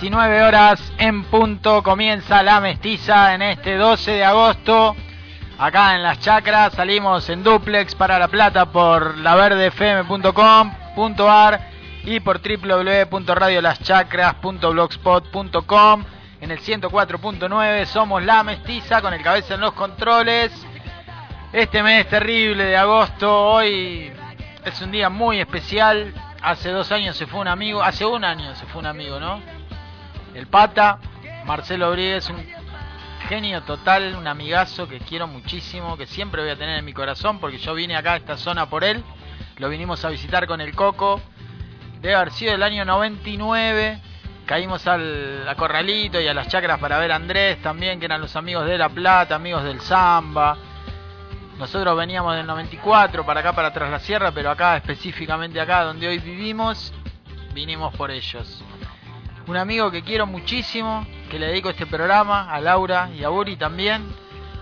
19 horas en punto comienza la mestiza en este 12 de agosto. Acá en las chacras salimos en duplex para La Plata por laverdefm.com.ar y por www.radiolaschacras.blogspot.com en el 104.9 somos La Mestiza con el cabeza en los controles. Este mes terrible de agosto, hoy es un día muy especial. Hace dos años se fue un amigo, hace un año se fue un amigo, ¿no? El Pata, Marcelo es un genio total, un amigazo que quiero muchísimo, que siempre voy a tener en mi corazón, porque yo vine acá a esta zona por él, lo vinimos a visitar con el Coco, debe haber sido el año 99, caímos al a Corralito y a las chacras para ver a Andrés también, que eran los amigos de La Plata, amigos del Zamba. Nosotros veníamos del 94 para acá, para atrás la sierra, pero acá específicamente acá donde hoy vivimos, vinimos por ellos un amigo que quiero muchísimo, que le dedico este programa, a Laura y a Uri también.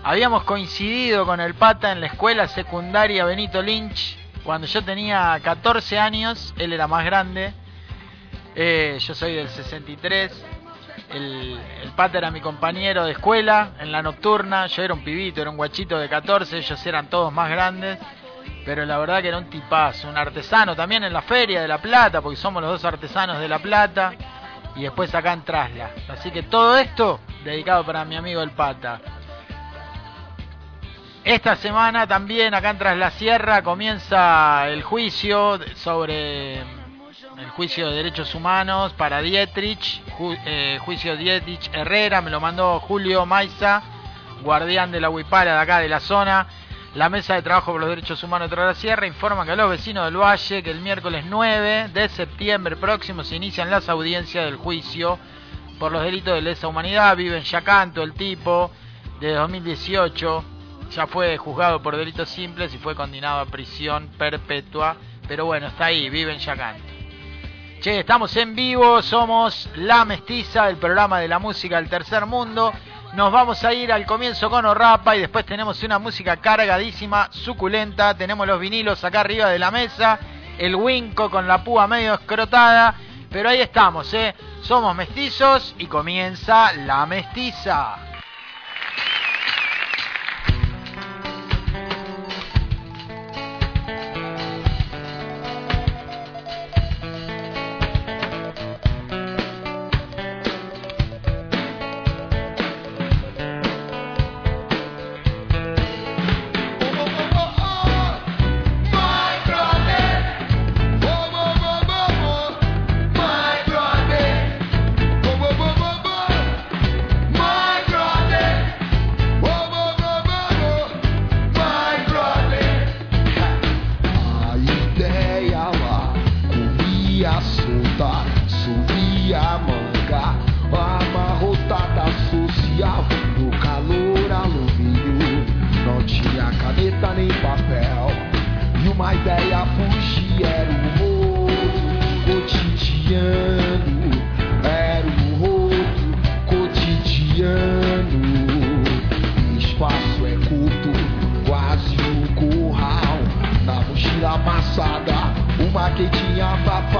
Habíamos coincidido con el pata en la escuela secundaria Benito Lynch. Cuando yo tenía 14 años, él era más grande, eh, yo soy del 63, el, el pata era mi compañero de escuela en la nocturna, yo era un pibito, era un guachito de 14, ellos eran todos más grandes, pero la verdad que era un tipazo, un artesano también en la feria de La Plata, porque somos los dos artesanos de La Plata y después acá en Trasla. Así que todo esto dedicado para mi amigo el Pata. Esta semana también acá en Tras la Sierra comienza el juicio sobre el juicio de derechos humanos para Dietrich, eh, juicio Dietrich Herrera, me lo mandó Julio Maiza, guardián de la Huipala de acá de la zona. La Mesa de Trabajo por los Derechos Humanos de la Sierra informa que a los vecinos del Valle que el miércoles 9 de septiembre próximo se inician las audiencias del juicio por los delitos de lesa humanidad. Vive en Yacanto el tipo, de 2018 ya fue juzgado por delitos simples y fue condenado a prisión perpetua. Pero bueno, está ahí, vive en Yacanto. Che, estamos en vivo, somos La Mestiza, el programa de la música del tercer mundo. Nos vamos a ir al comienzo con Orrapa y después tenemos una música cargadísima, suculenta. Tenemos los vinilos acá arriba de la mesa, el Winco con la púa medio escrotada. Pero ahí estamos, ¿eh? Somos mestizos y comienza la mestiza. A manga, amarrotada social, no calor alumínio. Não tinha caneta nem papel, e uma ideia fugir era o outro cotidiano. Era o outro cotidiano. Espaço é curto, quase um curral. Na mochila amassada, uma quentinha papai.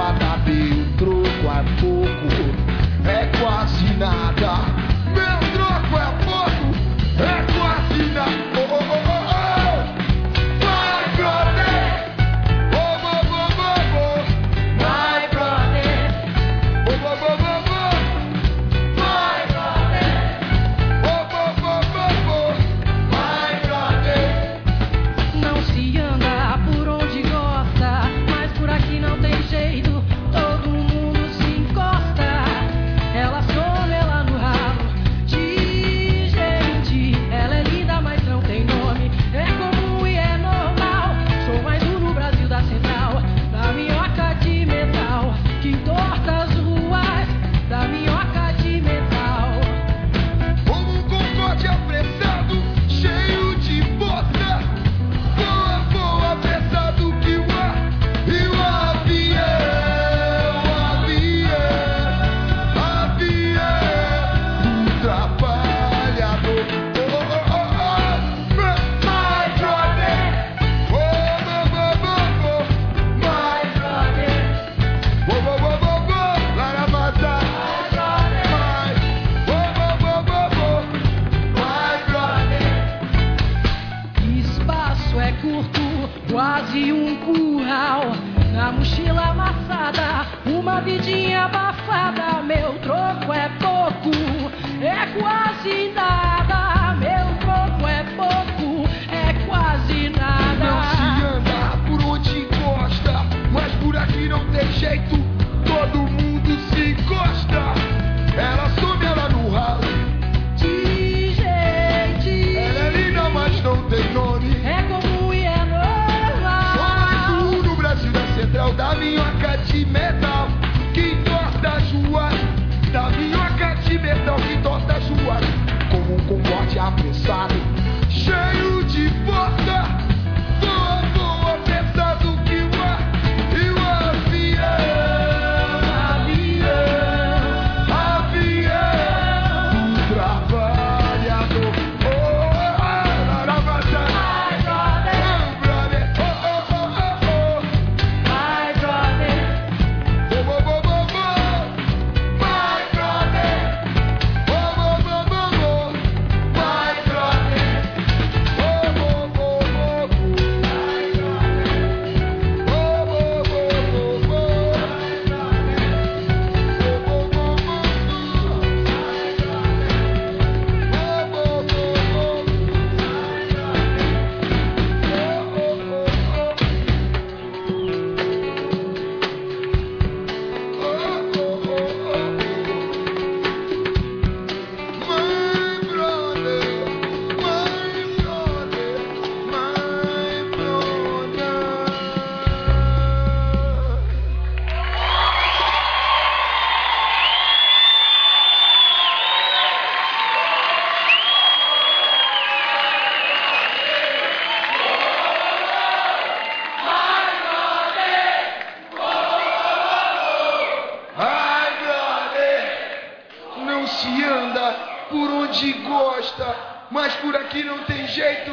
Gosta, mas por aqui não tem jeito.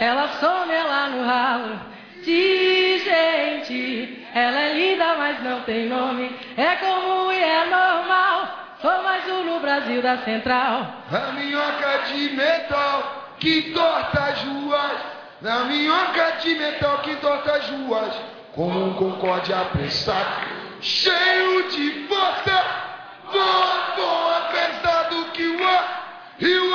ela some lá no ralo. De gente, ela é linda, mas não tem nome. É comum e é normal. Sou mais um no Brasil da Central. A minhoca de metal que torta as ruas. Na minhoca de metal que torta as ruas. Como um concorde apressado, cheio de força. Voa, voa, pesado que o ar e o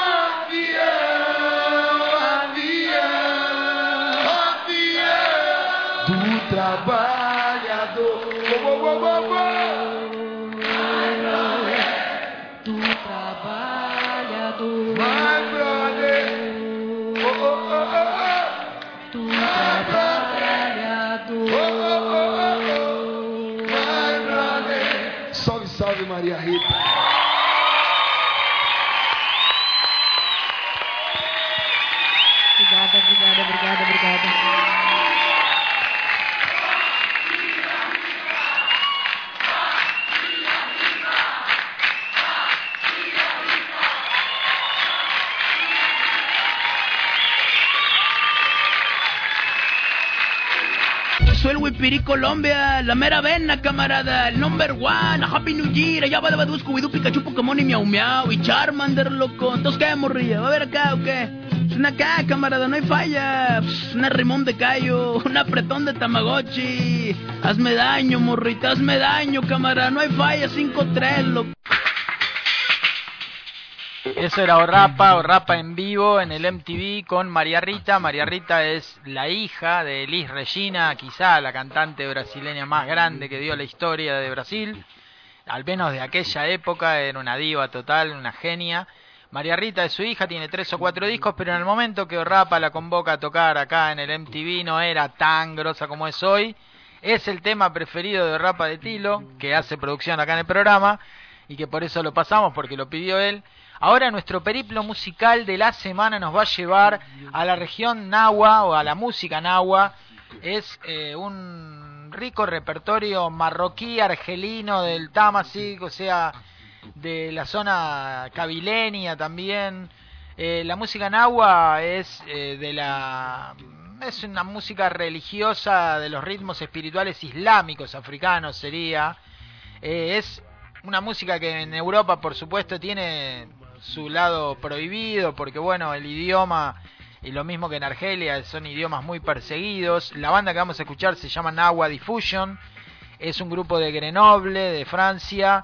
Wipiri Colombia, la mera vena, camarada, el number one, Happy New Year, allá va de Badu, Scooby-Doo, Pikachu, Pokémon y Miau Miau, y Charmander, loco. Entonces, ¿qué, morrilla? ¿Va a ver acá o qué? Es una acá, camarada, no hay falla. Pss, una rimón de callo, un apretón de Tamagotchi. Hazme daño, morrita, hazme daño, camarada, no hay falla, 5-3, loco. Eso era Orrapa, Orrapa en vivo en el MTV con María Rita. María Rita es la hija de Elis Regina, quizá la cantante brasileña más grande que dio la historia de Brasil. Al menos de aquella época era una diva total, una genia. María Rita es su hija, tiene tres o cuatro discos, pero en el momento que Orrapa la convoca a tocar acá en el MTV no era tan grosa como es hoy. Es el tema preferido de Orrapa de Tilo, que hace producción acá en el programa, y que por eso lo pasamos, porque lo pidió él. Ahora nuestro periplo musical de la semana nos va a llevar a la región Nahua o a la música Nahua. Es eh, un rico repertorio marroquí, argelino del Tamasik, o sea, de la zona cabilenia también. Eh, la música Nahua es eh, de la es una música religiosa de los ritmos espirituales islámicos africanos sería. Eh, es una música que en Europa, por supuesto, tiene su lado prohibido, porque bueno, el idioma y lo mismo que en Argelia, son idiomas muy perseguidos. La banda que vamos a escuchar se llama Nahua Diffusion, es un grupo de Grenoble, de Francia,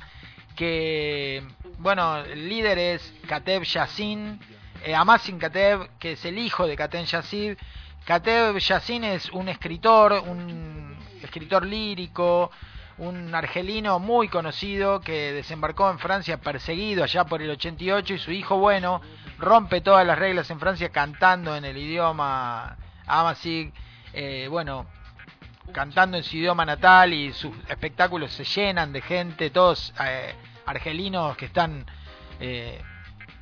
que, bueno, el líder es Kateb Yassin, eh, Amasin Kateb, que es el hijo de Katem Yassin. Kateb Yassin es un escritor, un escritor lírico, un argelino muy conocido que desembarcó en Francia perseguido allá por el 88 y su hijo, bueno, rompe todas las reglas en Francia cantando en el idioma Amazigh, eh, bueno, cantando en su idioma natal y sus espectáculos se llenan de gente, todos eh, argelinos que están, eh,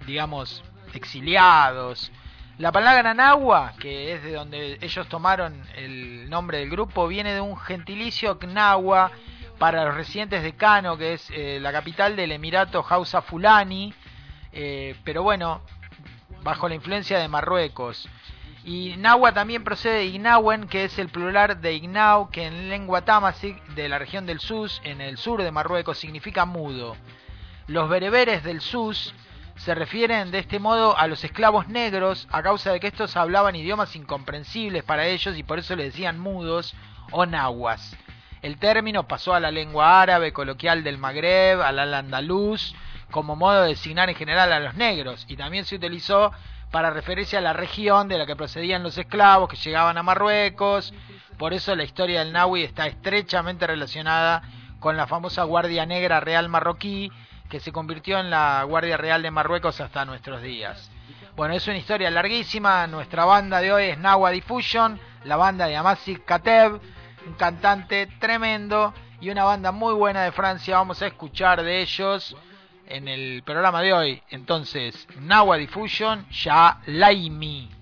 digamos, exiliados. La palabra Nahua, que es de donde ellos tomaron el nombre del grupo, viene de un gentilicio Nahua para los residentes de Kano, que es eh, la capital del Emirato Hausa Fulani, pero bueno, bajo la influencia de Marruecos. Y Nahua también procede de Ignawen, que es el plural de Ignau, que en lengua tamasic de la región del Sus, en el sur de Marruecos, significa mudo. Los bereberes del Sus se refieren de este modo a los esclavos negros a causa de que estos hablaban idiomas incomprensibles para ellos y por eso le decían mudos o nahuas. El término pasó a la lengua árabe coloquial del Magreb, al andaluz, como modo de designar en general a los negros y también se utilizó para referirse a la región de la que procedían los esclavos que llegaban a Marruecos. Por eso la historia del Nahui está estrechamente relacionada con la famosa Guardia Negra Real Marroquí, que se convirtió en la Guardia Real de Marruecos hasta nuestros días. Bueno, es una historia larguísima. Nuestra banda de hoy es Nahua Diffusion, la banda de Amasik Kateb, un cantante tremendo y una banda muy buena de Francia. Vamos a escuchar de ellos en el programa de hoy. Entonces, Nawa Diffusion, ya Laimi.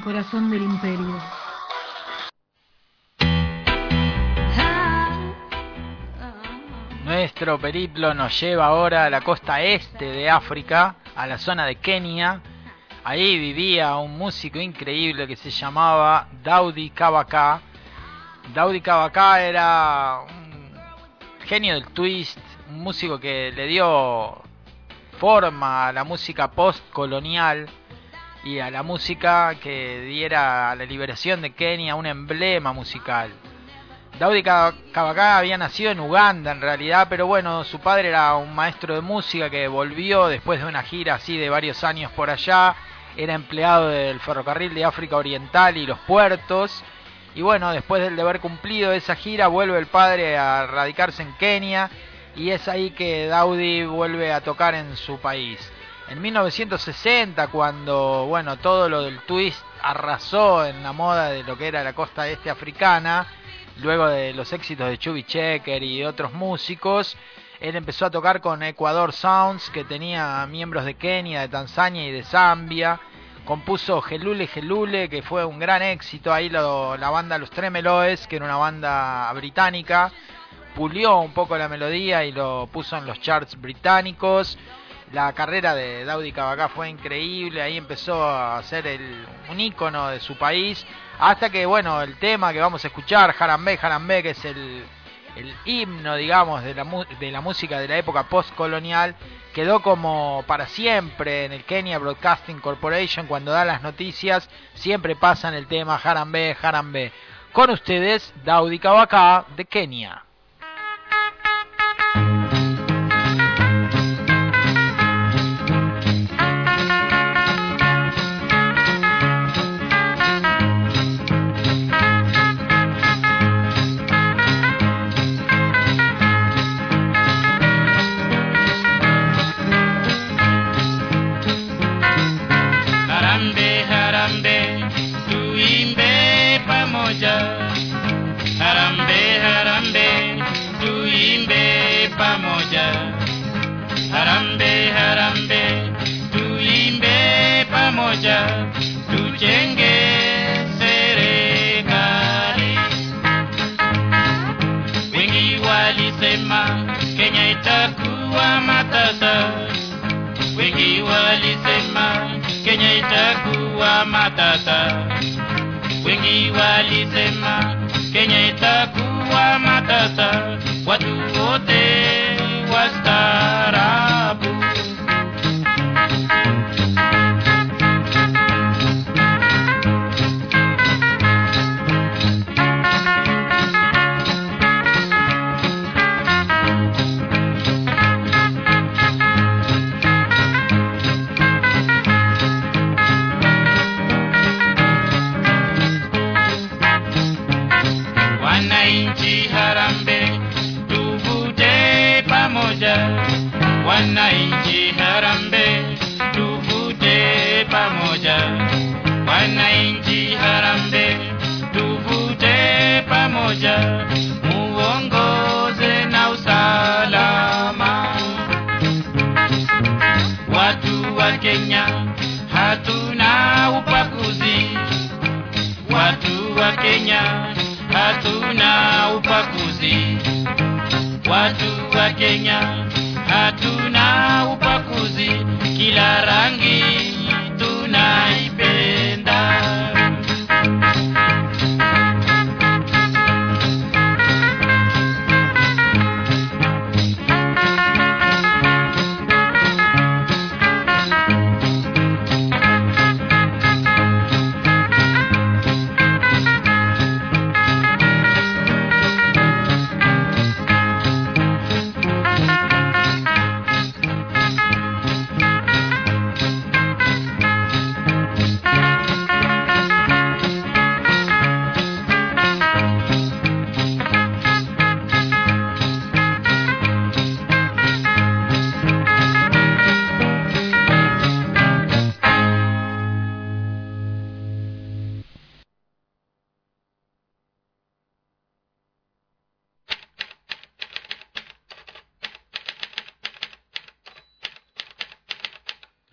Corazón del imperio. Nuestro periplo nos lleva ahora a la costa este de África, a la zona de Kenia. Ahí vivía un músico increíble que se llamaba Daudi Kabaka. Daudi Kabaka era un genio del twist, un músico que le dio forma a la música post-colonial y a la música que diera a la liberación de Kenia un emblema musical. Daudi Kabaka había nacido en Uganda en realidad, pero bueno, su padre era un maestro de música que volvió después de una gira así de varios años por allá, era empleado del ferrocarril de África Oriental y los puertos, y bueno, después del de haber cumplido esa gira, vuelve el padre a radicarse en Kenia, y es ahí que Daudi vuelve a tocar en su país. En 1960, cuando bueno todo lo del twist arrasó en la moda de lo que era la costa este africana, luego de los éxitos de Chubby Checker y otros músicos, él empezó a tocar con Ecuador Sounds, que tenía miembros de Kenia, de Tanzania y de Zambia. Compuso Gelule Gelule, que fue un gran éxito. Ahí la banda Los Tremeloes, que era una banda británica, pulió un poco la melodía y lo puso en los charts británicos. La carrera de Daudi Kabaka fue increíble, ahí empezó a ser el, un ícono de su país, hasta que, bueno, el tema que vamos a escuchar, Harambe, Harambe, que es el, el himno, digamos, de la, de la música de la época postcolonial, quedó como para siempre en el Kenya Broadcasting Corporation, cuando da las noticias, siempre pasan el tema Harambe, Harambe. Con ustedes, Daudi Kabaka, de Kenia. Matata, wengi walisema Kenya itakuwa matata, pequeña.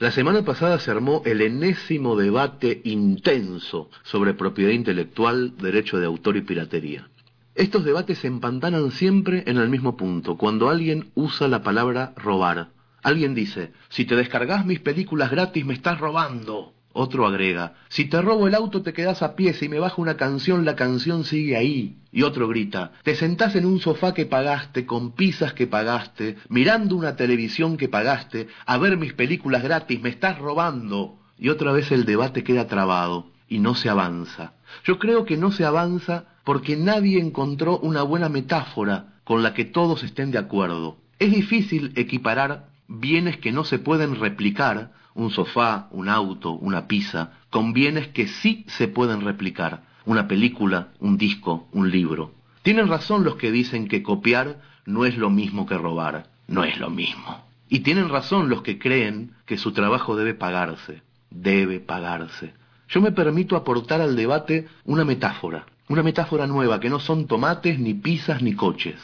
La semana pasada se armó el enésimo debate intenso sobre propiedad intelectual, derecho de autor y piratería. Estos debates se empantanan siempre en el mismo punto, cuando alguien usa la palabra robar. Alguien dice, si te descargas mis películas gratis me estás robando. Otro agrega, si te robo el auto te quedas a pie, si me bajo una canción la canción sigue ahí. Y otro grita, te sentás en un sofá que pagaste, con pizzas que pagaste, mirando una televisión que pagaste, a ver mis películas gratis, me estás robando. Y otra vez el debate queda trabado y no se avanza. Yo creo que no se avanza porque nadie encontró una buena metáfora con la que todos estén de acuerdo. Es difícil equiparar bienes que no se pueden replicar un sofá, un auto, una pizza, con bienes que sí se pueden replicar, una película, un disco, un libro. Tienen razón los que dicen que copiar no es lo mismo que robar, no es lo mismo. Y tienen razón los que creen que su trabajo debe pagarse, debe pagarse. Yo me permito aportar al debate una metáfora, una metáfora nueva, que no son tomates, ni pizzas, ni coches.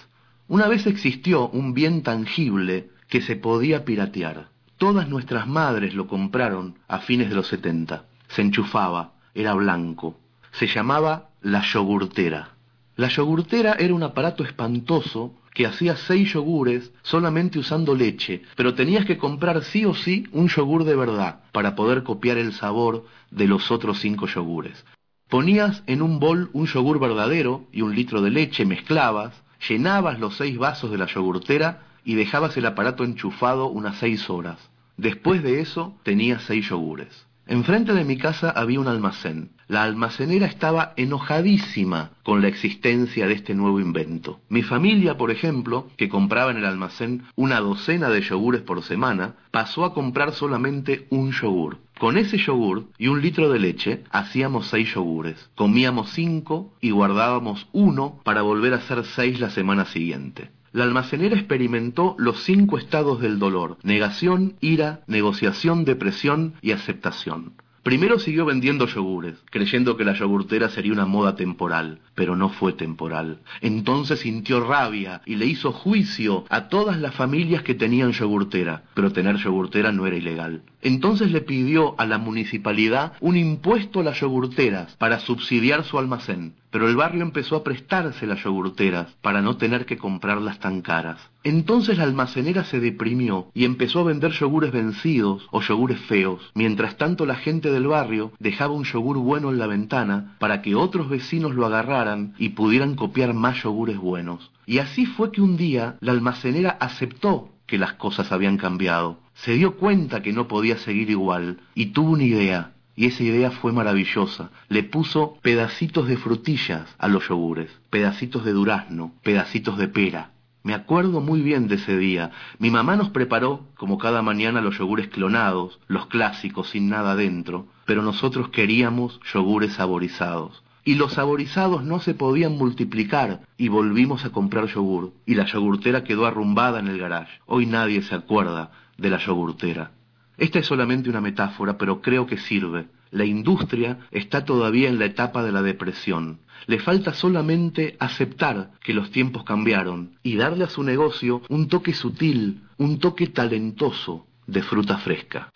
Una vez existió un bien tangible que se podía piratear. Todas nuestras madres lo compraron a fines de los 70. Se enchufaba, era blanco. Se llamaba la yogurtera. La yogurtera era un aparato espantoso que hacía seis yogures solamente usando leche, pero tenías que comprar sí o sí un yogur de verdad para poder copiar el sabor de los otros cinco yogures. Ponías en un bol un yogur verdadero y un litro de leche, mezclabas, llenabas los seis vasos de la yogurtera y dejabas el aparato enchufado unas seis horas. Después de eso tenía seis yogures. Enfrente de mi casa había un almacén. La almacenera estaba enojadísima con la existencia de este nuevo invento. Mi familia, por ejemplo, que compraba en el almacén una docena de yogures por semana, pasó a comprar solamente un yogur. Con ese yogur y un litro de leche hacíamos seis yogures. Comíamos cinco y guardábamos uno para volver a hacer seis la semana siguiente. La almacenera experimentó los cinco estados del dolor, negación, ira, negociación, depresión y aceptación. Primero siguió vendiendo yogures, creyendo que la yogurtera sería una moda temporal, pero no fue temporal. Entonces sintió rabia y le hizo juicio a todas las familias que tenían yogurtera, pero tener yogurtera no era ilegal. Entonces le pidió a la municipalidad un impuesto a las yogurteras para subsidiar su almacén, pero el barrio empezó a prestarse las yogurteras para no tener que comprarlas tan caras. Entonces la almacenera se deprimió y empezó a vender yogures vencidos o yogures feos. Mientras tanto la gente del barrio dejaba un yogur bueno en la ventana para que otros vecinos lo agarraran y pudieran copiar más yogures buenos. Y así fue que un día la almacenera aceptó que las cosas habían cambiado. Se dio cuenta que no podía seguir igual y tuvo una idea. Y esa idea fue maravillosa. Le puso pedacitos de frutillas a los yogures, pedacitos de durazno, pedacitos de pera. Me acuerdo muy bien de ese día. Mi mamá nos preparó, como cada mañana, los yogures clonados, los clásicos, sin nada dentro, pero nosotros queríamos yogures saborizados. Y los saborizados no se podían multiplicar y volvimos a comprar yogur. Y la yogurtera quedó arrumbada en el garage. Hoy nadie se acuerda de la yogurtera. Esta es solamente una metáfora, pero creo que sirve. La industria está todavía en la etapa de la depresión. Le falta solamente aceptar que los tiempos cambiaron y darle a su negocio un toque sutil, un toque talentoso de fruta fresca.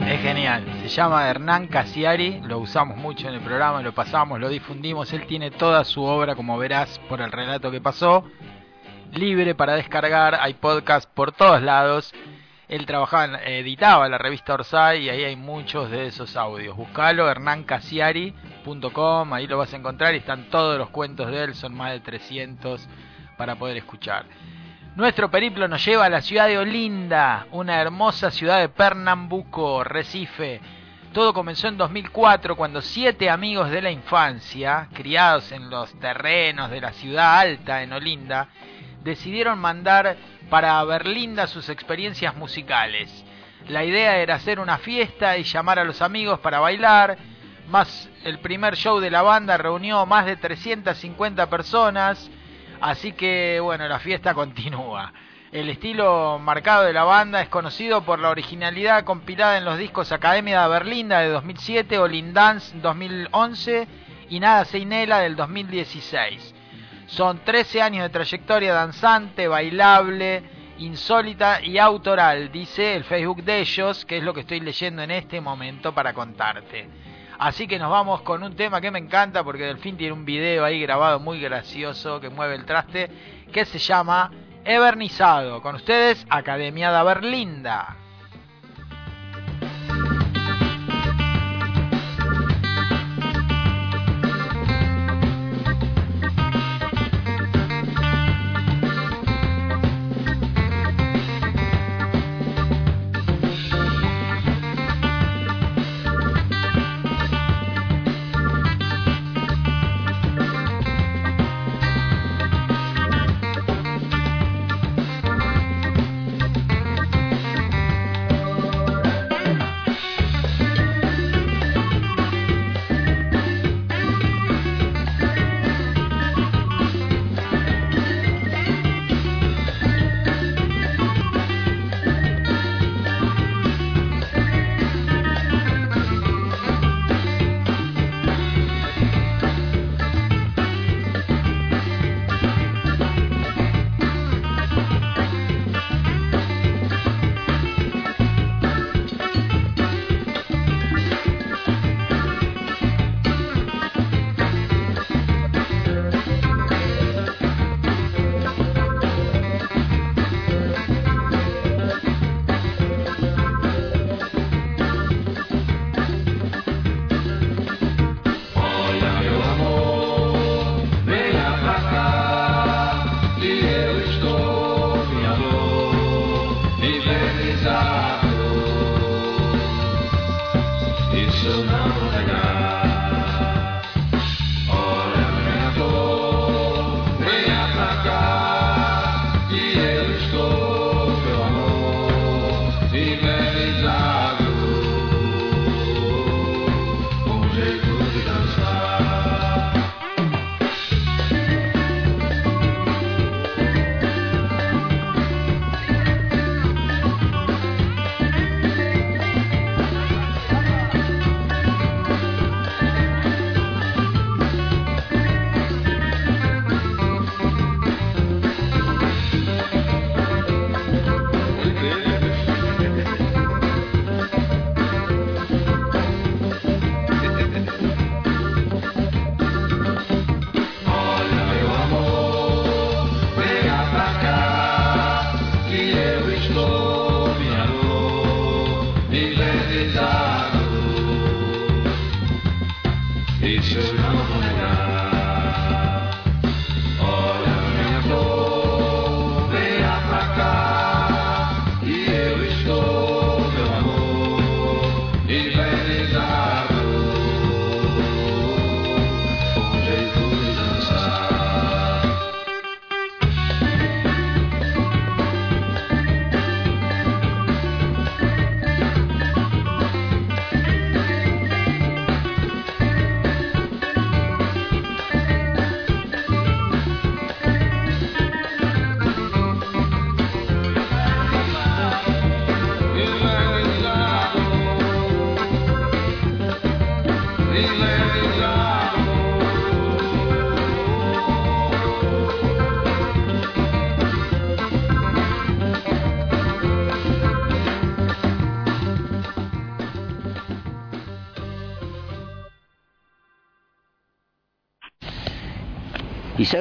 Es genial. Se llama Hernán Casiari, lo usamos mucho en el programa, lo pasamos, lo difundimos. Él tiene toda su obra, como verás por el relato que pasó, libre para descargar. Hay podcast por todos lados. Él trabajaba, editaba la revista Orsay y ahí hay muchos de esos audios. Buscalo, hernancasiari.com, ahí lo vas a encontrar y están todos los cuentos de él, son más de 300 para poder escuchar. Nuestro periplo nos lleva a la ciudad de Olinda, una hermosa ciudad de Pernambuco, Recife. Todo comenzó en 2004 cuando siete amigos de la infancia, criados en los terrenos de la ciudad alta en Olinda, decidieron mandar para Berlinda sus experiencias musicales. La idea era hacer una fiesta y llamar a los amigos para bailar, más el primer show de la banda reunió más de 350 personas, así que bueno, la fiesta continúa. El estilo marcado de la banda es conocido por la originalidad compilada en los discos Academia de Berlinda de 2007, Olindance 2011 y Nada se inela del 2016. Son 13 años de trayectoria danzante, bailable, insólita y autoral, dice el Facebook de ellos, que es lo que estoy leyendo en este momento para contarte. Así que nos vamos con un tema que me encanta porque Delfín tiene un video ahí grabado muy gracioso que mueve el traste que se llama Evernizado. Con ustedes, Academia da Berlinda.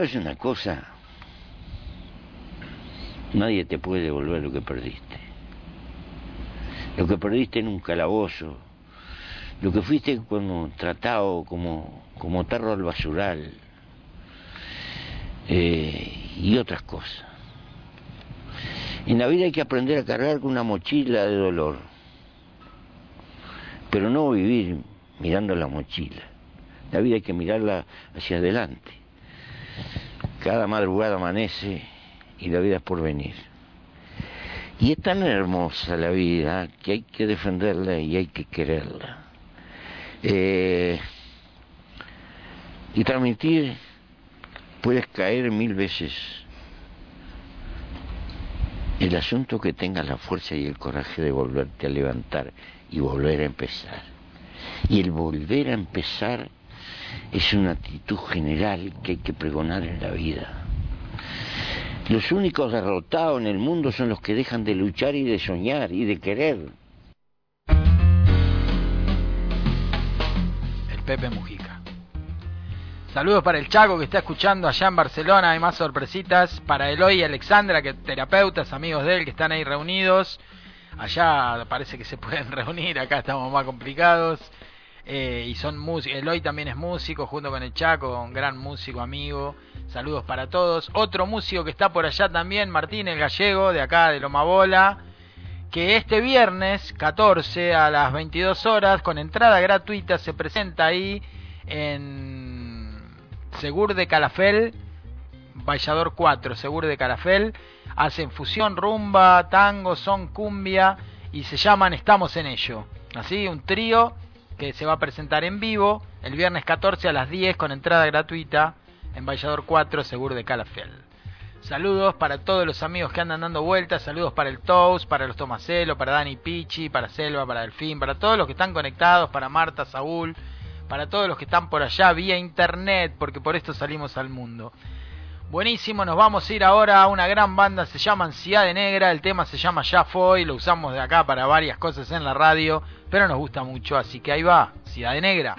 Sabes una cosa, nadie te puede devolver lo que perdiste. Lo que perdiste en un calabozo, lo que fuiste cuando tratado como, como tarro al basural eh, y otras cosas. En la vida hay que aprender a cargar con una mochila de dolor, pero no vivir mirando la mochila. La vida hay que mirarla hacia adelante. Cada madrugada amanece y la vida es por venir. Y es tan hermosa la vida que hay que defenderla y hay que quererla. Eh, y transmitir, puedes caer mil veces. El asunto que tengas la fuerza y el coraje de volverte a levantar y volver a empezar. Y el volver a empezar es una actitud general que hay que pregonar en la vida. Los únicos derrotados en el mundo son los que dejan de luchar y de soñar y de querer. El Pepe Mujica. Saludos para el Chaco que está escuchando allá en Barcelona. Hay más sorpresitas. Para Eloy y Alexandra, que terapeutas, amigos de él, que están ahí reunidos. Allá parece que se pueden reunir. Acá estamos más complicados. Eh, y son músicos. Eloy también es músico, junto con el Chaco, un gran músico amigo. Saludos para todos. Otro músico que está por allá también, Martín el Gallego, de acá de Lomabola, que este viernes 14 a las 22 horas, con entrada gratuita, se presenta ahí en Segur de Calafel, Vallador 4, Segur de Calafel. Hacen fusión, rumba, tango, son, cumbia y se llaman Estamos en ello. Así, un trío que se va a presentar en vivo el viernes 14 a las 10 con entrada gratuita en Vallador 4, Seguro de Calafel. Saludos para todos los amigos que andan dando vueltas, saludos para el Toast, para los Tomaselo, para Dani Pichi, para Selva, para Delfín, para todos los que están conectados, para Marta, Saúl, para todos los que están por allá vía internet, porque por esto salimos al mundo. Buenísimo, nos vamos a ir ahora a una gran banda, se llama Ansiedad de Negra, el tema se llama Ya Fue, lo usamos de acá para varias cosas en la radio, pero nos gusta mucho, así que ahí va, Ciudad de Negra.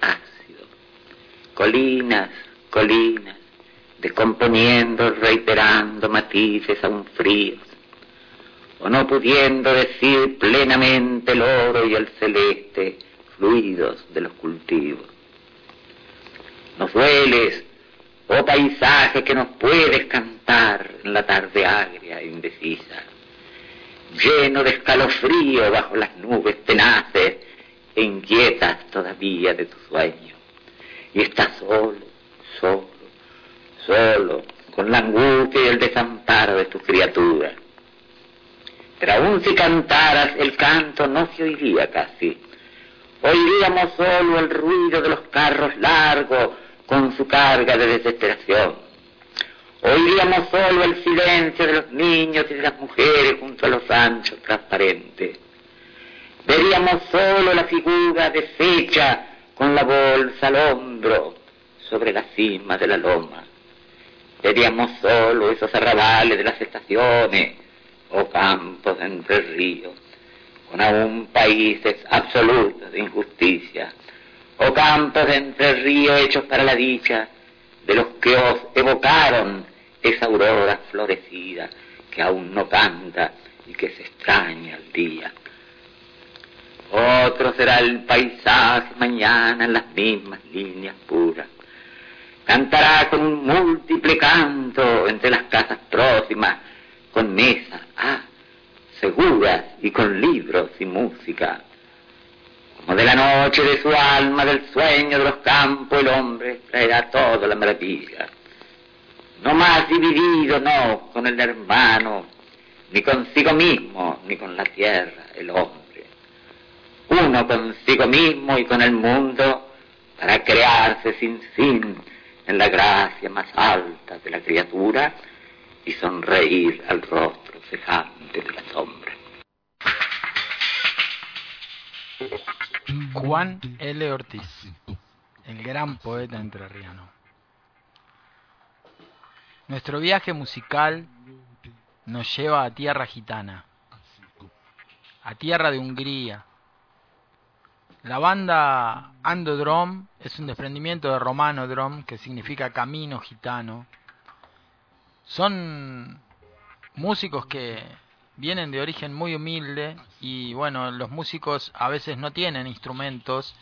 Ácido. Colinas, colinas, descomponiendo, reiterando matices aún fríos, o no pudiendo decir plenamente el oro y el celeste, fluidos de los cultivos. Nos dueles, oh paisaje que nos puedes cantar en la tarde agria e indecisa, lleno de escalofrío bajo las nubes tenaces e inquietas todavía de tu sueño. Y estás solo, solo, solo, con la angustia y el desamparo de tu criatura. Pero aún si cantaras, el canto no se oiría casi. Oiríamos solo el ruido de los carros largos con su carga de desesperación. Oiríamos solo el silencio de los niños y de las mujeres junto a los anchos transparentes. Veríamos solo la figura deshecha con la bolsa al hombro sobre la cima de la loma. Veríamos solo esos arrabales de las estaciones o campos entre ríos, con aún países absolutos de injusticia, o campos entre ríos hechos para la dicha de los que os evocaron esa aurora florecida que aún no canta y que se extraña al día. Otro será el paisaje mañana en las mismas líneas puras. Cantará con un múltiple canto entre las casas próximas, con mesas, ah, seguras y con libros y música. Como de la noche de su alma, del sueño de los campos, el hombre traerá toda la maravilla. No más dividido, no, con el hermano, ni consigo mismo, ni con la tierra, el hombre uno consigo mismo y con el mundo, para crearse sin fin en la gracia más alta de la criatura y sonreír al rostro cejante de la sombra. Juan L. Ortiz, el gran poeta entrerriano. Nuestro viaje musical nos lleva a tierra gitana, a tierra de Hungría, la banda Andodrom es un desprendimiento de romano drom, que significa camino gitano. Son músicos que vienen de origen muy humilde y bueno, los músicos a veces no tienen instrumentos.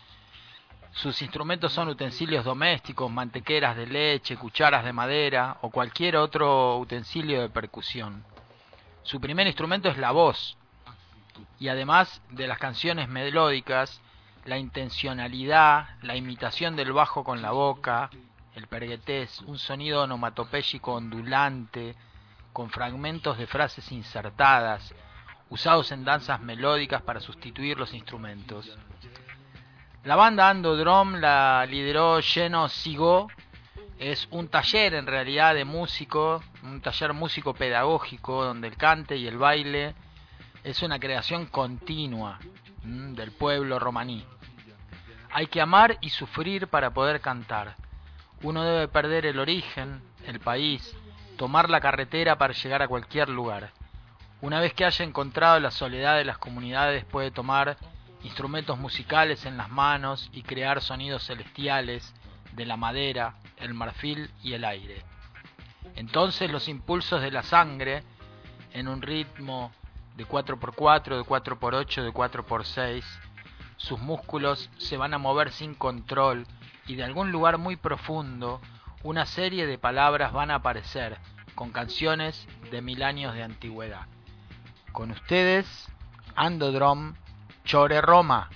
Sus instrumentos son utensilios domésticos, mantequeras de leche, cucharas de madera o cualquier otro utensilio de percusión. Su primer instrumento es la voz. Y además de las canciones melódicas, la intencionalidad, la imitación del bajo con la boca, el perguetés, un sonido onomatopéyico ondulante, con fragmentos de frases insertadas, usados en danzas melódicas para sustituir los instrumentos. La banda Ando Drum la lideró Geno Sigo, es un taller en realidad de músico, un taller músico pedagógico donde el cante y el baile es una creación continua del pueblo romaní. Hay que amar y sufrir para poder cantar. Uno debe perder el origen, el país, tomar la carretera para llegar a cualquier lugar. Una vez que haya encontrado la soledad de las comunidades puede tomar instrumentos musicales en las manos y crear sonidos celestiales de la madera, el marfil y el aire. Entonces los impulsos de la sangre en un ritmo de 4x4, de 4x8, de 4x6. Sus músculos se van a mover sin control y de algún lugar muy profundo una serie de palabras van a aparecer con canciones de mil años de antigüedad. Con ustedes, Andodrom Chore Roma.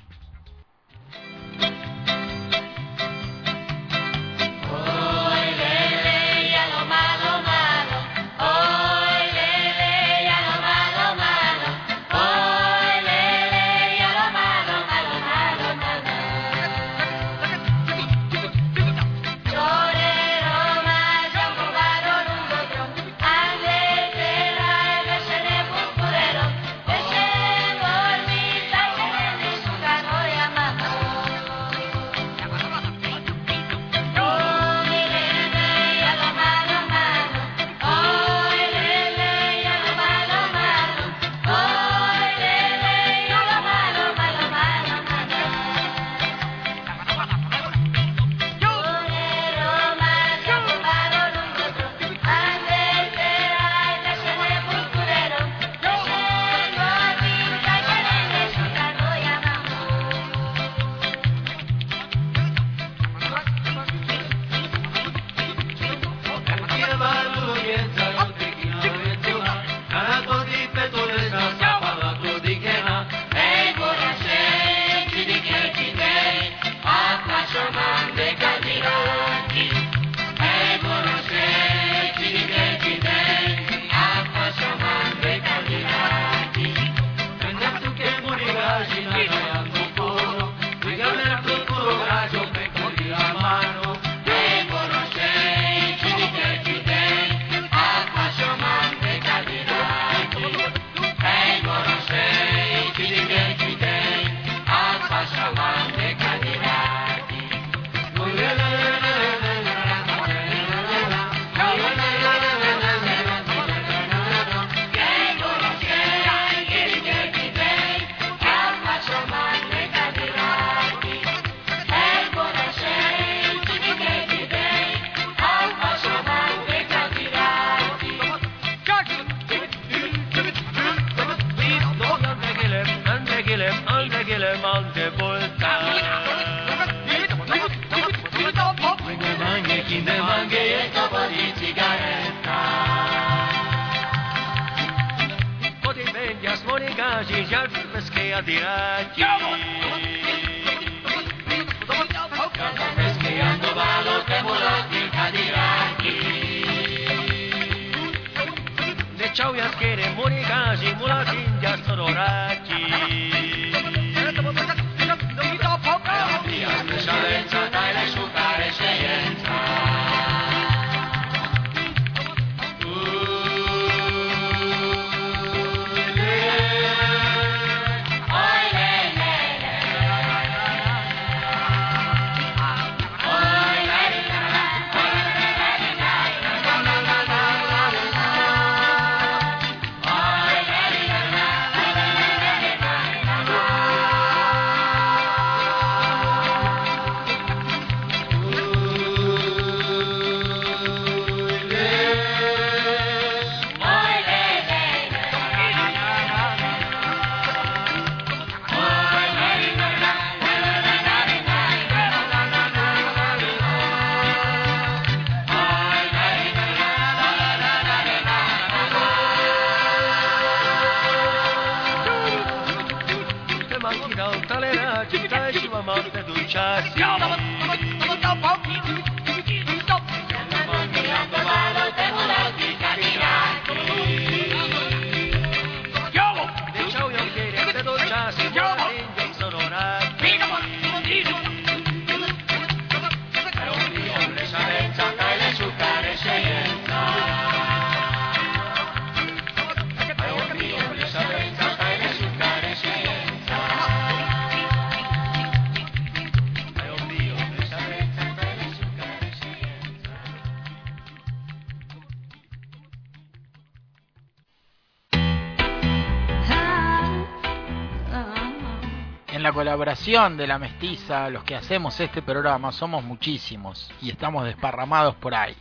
Colaboración de la mestiza, los que hacemos este programa somos muchísimos y estamos desparramados por ahí.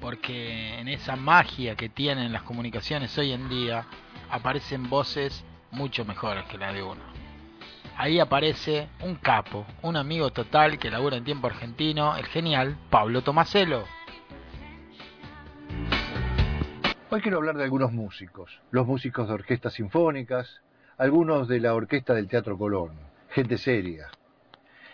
Porque en esa magia que tienen las comunicaciones hoy en día aparecen voces mucho mejores que la de uno. Ahí aparece un capo, un amigo total que labura en tiempo argentino, el genial Pablo Tomaselo. Hoy quiero hablar de algunos músicos, los músicos de orquestas sinfónicas, algunos de la orquesta del Teatro Colón, gente seria.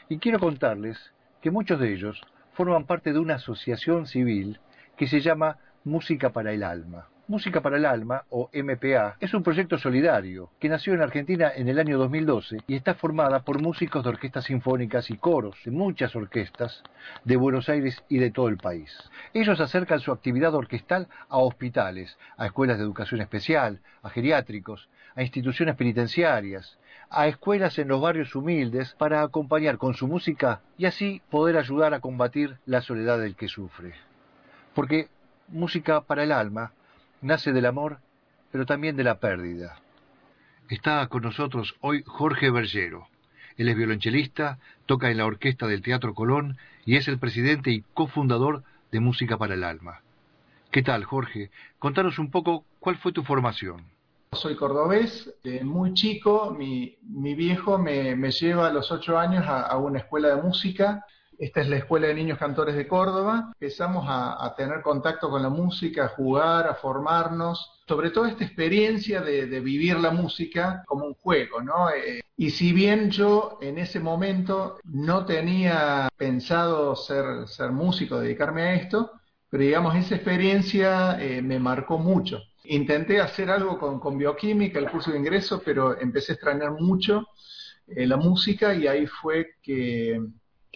Y quiero contarles que muchos de ellos forman parte de una asociación civil que se llama Música para el Alma. Música para el Alma, o MPA, es un proyecto solidario que nació en Argentina en el año 2012 y está formada por músicos de orquestas sinfónicas y coros de muchas orquestas de Buenos Aires y de todo el país. Ellos acercan su actividad orquestal a hospitales, a escuelas de educación especial, a geriátricos, a instituciones penitenciarias, a escuelas en los barrios humildes para acompañar con su música y así poder ayudar a combatir la soledad del que sufre. Porque música para el alma nace del amor, pero también de la pérdida. Está con nosotros hoy Jorge Bergero. Él es violonchelista, toca en la orquesta del Teatro Colón y es el presidente y cofundador de Música para el Alma. ¿Qué tal, Jorge? Contanos un poco cuál fue tu formación. Soy cordobés, muy chico, mi, viejo me, lleva a los ocho años a, una escuela de música esta es la Escuela de Niños Cantores de Córdoba. Empezamos a, tener contacto con la música, a jugar, a formarnos, sobre todo esta experiencia de, vivir la música como un juego, ¿no? Eh, y si bien yo en ese momento no tenía pensado ser, ser músico, dedicarme a esto, pero digamos, esa experiencia eh, me marcó mucho. Intenté hacer algo con, bioquímica, el curso de ingreso, pero empecé a extrañar mucho eh, la música y ahí fue que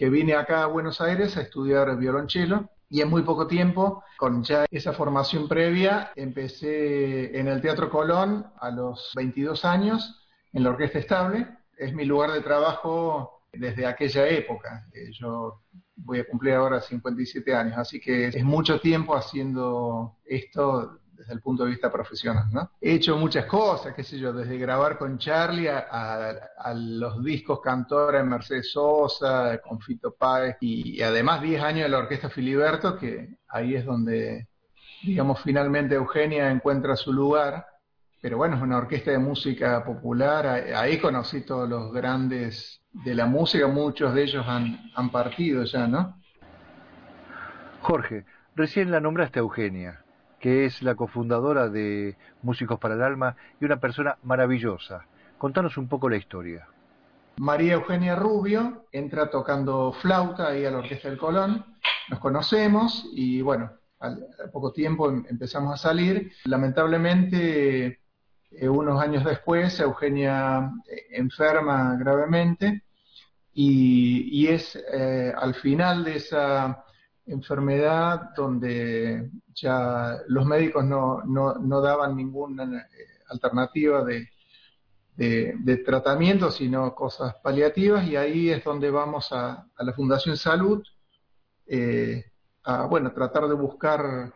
que vine acá a Buenos Aires a estudiar violonchelo y en muy poco tiempo, con ya esa formación previa, empecé en el Teatro Colón a los 22 años en la Orquesta Estable. Es mi lugar de trabajo desde aquella época. Yo voy a cumplir ahora 57 años, así que es mucho tiempo haciendo esto desde el punto de vista profesional, ¿no? He hecho muchas cosas, qué sé yo, desde grabar con Charlie a, los discos Cantora en Mercedes Sosa, con Fito Páez, y, y además 10 años de la Orquesta Filiberto, que ahí es donde, digamos, finalmente Eugenia encuentra su lugar, pero bueno, es una orquesta de música popular, ahí conocí todos los grandes de la música, muchos de ellos han, han partido ya, ¿no? Jorge, recién la nombraste a Eugenia. Que es la cofundadora de Músicos para el Alma y una persona maravillosa. Contanos un poco la historia. María Eugenia Rubio entra tocando flauta ahí a la Orquesta del Colón, nos conocemos y bueno, al, poco tiempo em, empezamos a salir. Lamentablemente, eh, unos años después, Eugenia eh, enferma gravemente y, es eh, al final de esa enfermedad donde ya los médicos no, no daban ninguna alternativa de, de, tratamiento, sino cosas paliativas, y ahí es donde vamos a, la Fundación Salud eh, a bueno, tratar de buscar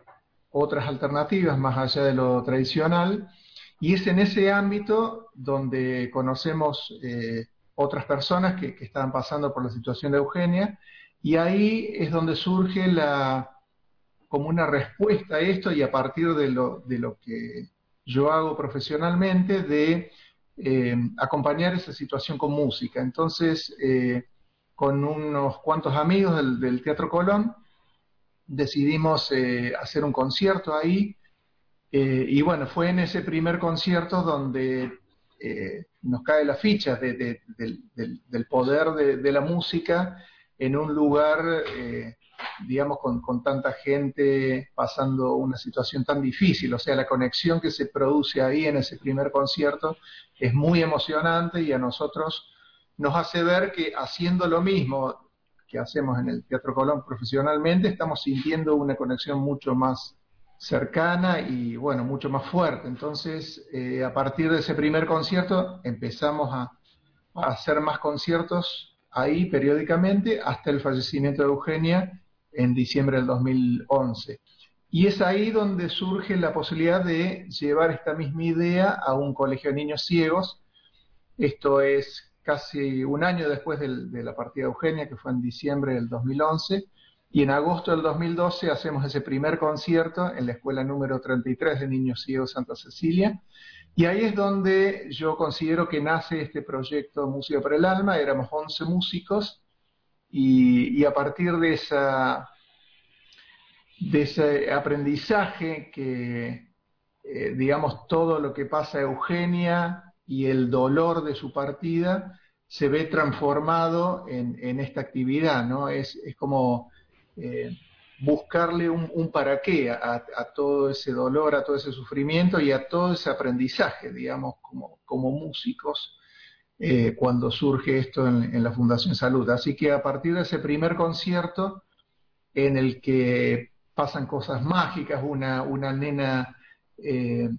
otras alternativas más allá de lo tradicional, y es en ese ámbito donde conocemos eh, otras personas que, que estaban pasando por la situación de Eugenia, y ahí es donde surge la como una respuesta a esto y a partir de lo, de lo que yo hago profesionalmente, de eh, acompañar esa situación con música. Entonces, eh, con unos cuantos amigos del, Teatro Colón, decidimos eh, hacer un concierto ahí. y bueno, fue en ese primer concierto donde nos cae la ficha del, poder de, de, la música en un lugar digamos, con, con, tanta gente pasando una situación tan difícil. O sea, la conexión que se produce ahí en ese primer concierto es muy emocionante y a nosotros nos hace ver que haciendo lo mismo que hacemos en el Teatro Colón profesionalmente, estamos sintiendo una conexión mucho más cercana y, bueno, mucho más fuerte. Entonces, eh, a partir de ese primer concierto empezamos a hacer más conciertos ahí periódicamente hasta el fallecimiento de Eugenia en diciembre del 2011. Y es ahí donde surge la posibilidad de llevar esta misma idea a un colegio de niños ciegos. Esto es casi un año después de la partida de Eugenia, que fue en diciembre del 2011. Y en agosto del 2012 hacemos ese primer concierto en la escuela número 33 de Niños Ciegos Santa Cecilia. Y ahí es donde yo considero que nace este proyecto Música para el Alma. Éramos 11 músicos y, a partir de, ese aprendizaje que, eh, digamos, todo lo que pasa a Eugenia y el dolor de su partida se ve transformado en, esta actividad, ¿no? Es, como eh, buscarle un, para qué a, todo ese dolor, a todo ese sufrimiento y a todo ese aprendizaje, digamos, como, músicos eh, cuando surge esto en, la Fundación Salud. Así que a partir de ese primer concierto, en el que pasan cosas mágicas, una, una nena eh,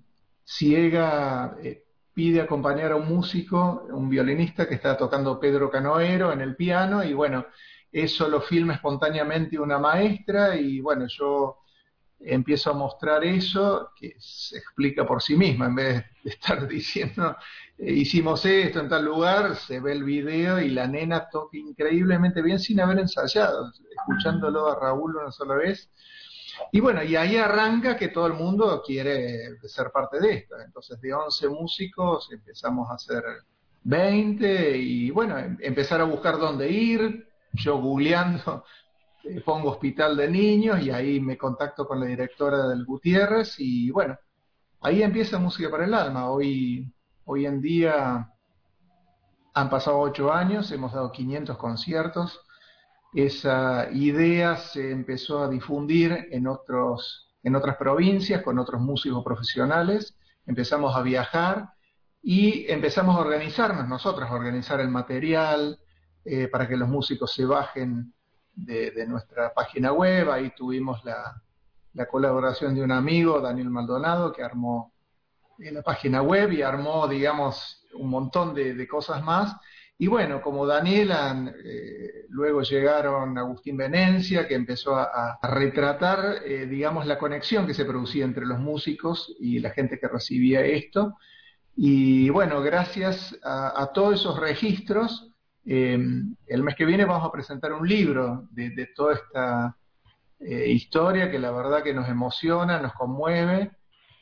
ciega eh, pide acompañar a un músico, un violinista que está tocando Pedro Canoero en el piano, y bueno, eso lo filma espontáneamente una maestra, y bueno, yo empiezo a mostrar eso, que se explica por sí misma, en vez de estar diciendo, eh, hicimos esto en tal lugar, se ve el video y la nena toca increíblemente bien sin haber ensayado, escuchándolo a Raúl una sola vez. Y bueno, y ahí arranca que todo el mundo quiere ser parte de esto. Entonces, de 11 músicos empezamos a hacer 20 y bueno, em, empezar a buscar dónde ir, yo googleando eh, pongo hospital de niños y ahí me contacto con la directora del Gutiérrez y bueno, ahí empieza Música para el Alma. Hoy, hoy en día han pasado ocho años, hemos dado 500 conciertos. Esa idea se empezó a difundir en, otros, en otras provincias con otros músicos profesionales. Empezamos a viajar y empezamos a organizarnos nosotros, a organizar el material eh, para que los músicos se bajen de, nuestra página web, ahí tuvimos la, colaboración de un amigo, Daniel Maldonado, que armó eh, la página web y armó, digamos, un montón de, cosas más. Y bueno, como Daniel, eh, luego llegaron Agustín Venencia, que empezó a, retratar, digamos, la conexión que se producía entre los músicos y la gente que recibía esto. Y bueno, gracias a todos esos registros, eh, el mes que viene vamos a presentar un libro de, toda esta eh, historia que la verdad que nos emociona, nos conmueve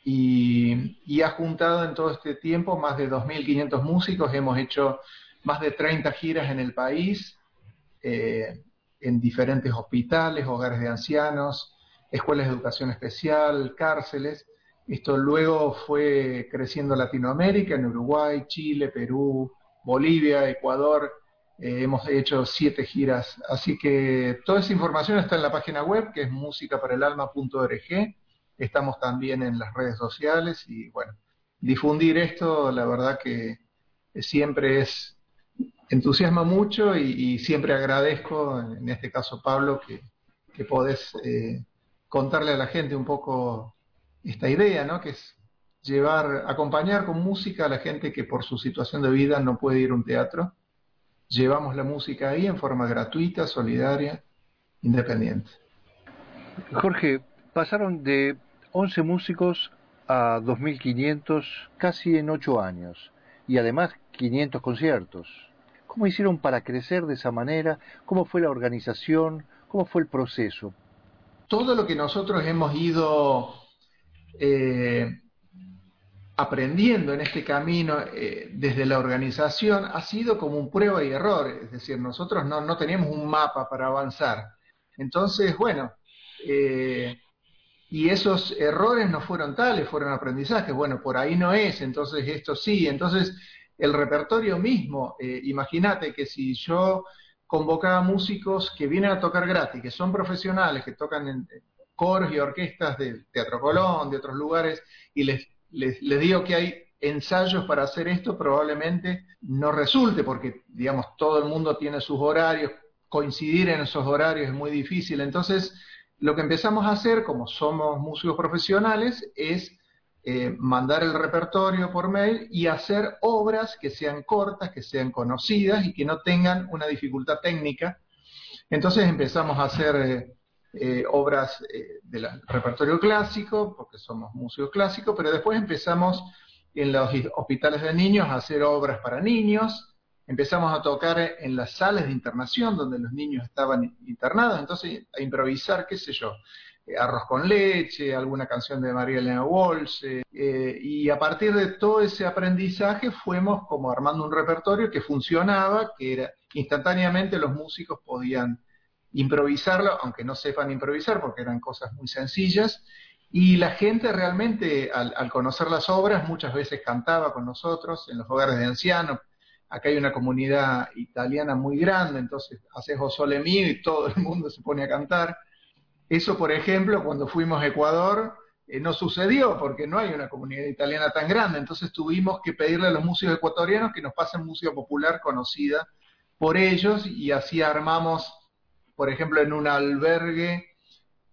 y, ha juntado en todo este tiempo más de 2.500 músicos. Hemos hecho más de 30 giras en el país, eh, en diferentes hospitales, hogares de ancianos, escuelas de educación especial, cárceles. Esto luego fue creciendo en Latinoamérica, en Uruguay, Chile, Perú, Bolivia, Ecuador. Eh, hemos hecho siete giras. Así que toda esa información está en la página web, que es musicaparaelalma.org. Estamos también en las redes sociales y bueno, difundir esto, la verdad que siempre es, entusiasma mucho y, siempre agradezco, en este caso Pablo, que, que podés eh, contarle a la gente un poco esta idea, ¿no? Que es llevar, acompañar con música a la gente que por su situación de vida no puede ir a un teatro. Llevamos la música ahí en forma gratuita, solidaria, independiente. Jorge, pasaron de 11 músicos a 2.500 casi en 8 años y además 500 conciertos. ¿Cómo hicieron para crecer de esa manera? ¿Cómo fue la organización? ¿Cómo fue el proceso? Todo lo que nosotros hemos ido eh, aprendiendo en este camino eh, desde la organización ha sido como un prueba y error, es decir, nosotros no, no teníamos un mapa para avanzar. Entonces, bueno, eh, y esos errores no fueron tales, fueron aprendizajes, bueno, por ahí no es, entonces esto sí, entonces el repertorio mismo, eh, imagínate que si yo convocaba músicos que vienen a tocar gratis, que son profesionales, que tocan en coros y orquestas del Teatro Colón, de otros lugares, y les, les, digo que hay ensayos para hacer esto, probablemente no resulte, porque, digamos, todo el mundo tiene sus horarios, coincidir en esos horarios es muy difícil, entonces lo que empezamos a hacer, como somos músicos profesionales, es eh, mandar el repertorio por mail y hacer obras que sean cortas, que sean conocidas y que no tengan una dificultad técnica. Entonces empezamos a hacer eh, eh, obras del repertorio clásico, porque somos músicos clásicos, pero después empezamos en los hospitales de niños a hacer obras para niños, empezamos a tocar en las salas de internación donde los niños estaban internados, entonces a improvisar, qué sé yo, eh, arroz con leche, alguna canción de María Elena Walsh, eh, y a partir de todo ese aprendizaje fuimos como armando un repertorio que funcionaba, que era instantáneamente los músicos podían improvisarlo, aunque no sepan improvisar porque eran cosas muy sencillas, y la gente realmente al, conocer las obras muchas veces cantaba con nosotros en los hogares de ancianos, acá hay una comunidad italiana muy grande, entonces haces O Sole Mío y todo el mundo se pone a cantar. Eso, por ejemplo, cuando fuimos a Ecuador, eh, no sucedió porque no hay una comunidad italiana tan grande, entonces tuvimos que pedirle a los músicos ecuatorianos que nos pasen música popular conocida por ellos y así armamos, por ejemplo, en un albergue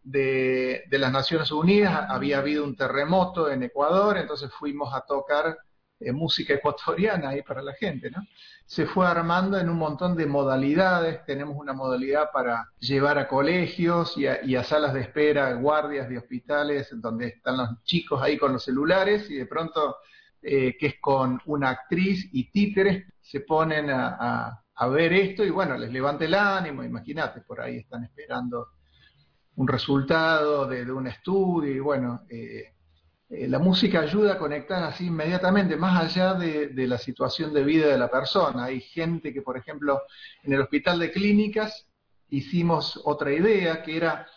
de, de las Naciones Unidas, había habido un terremoto en Ecuador, entonces fuimos a tocar eh, música ecuatoriana ahí para la gente, ¿no? Se fue armando en un montón de modalidades, tenemos una modalidad para llevar a colegios y a, salas de espera, guardias de hospitales, donde están los chicos ahí con los celulares y de pronto, eh, que es con una actriz y títeres, se ponen a, ver esto y bueno, les levanta el ánimo, imagínate, por ahí están esperando un resultado de, un estudio y bueno, eh, eh, la música ayuda a conectar así inmediatamente, más allá de, la situación de vida de la persona. Hay gente que, por ejemplo, en el hospital de clínicas hicimos otra idea que era,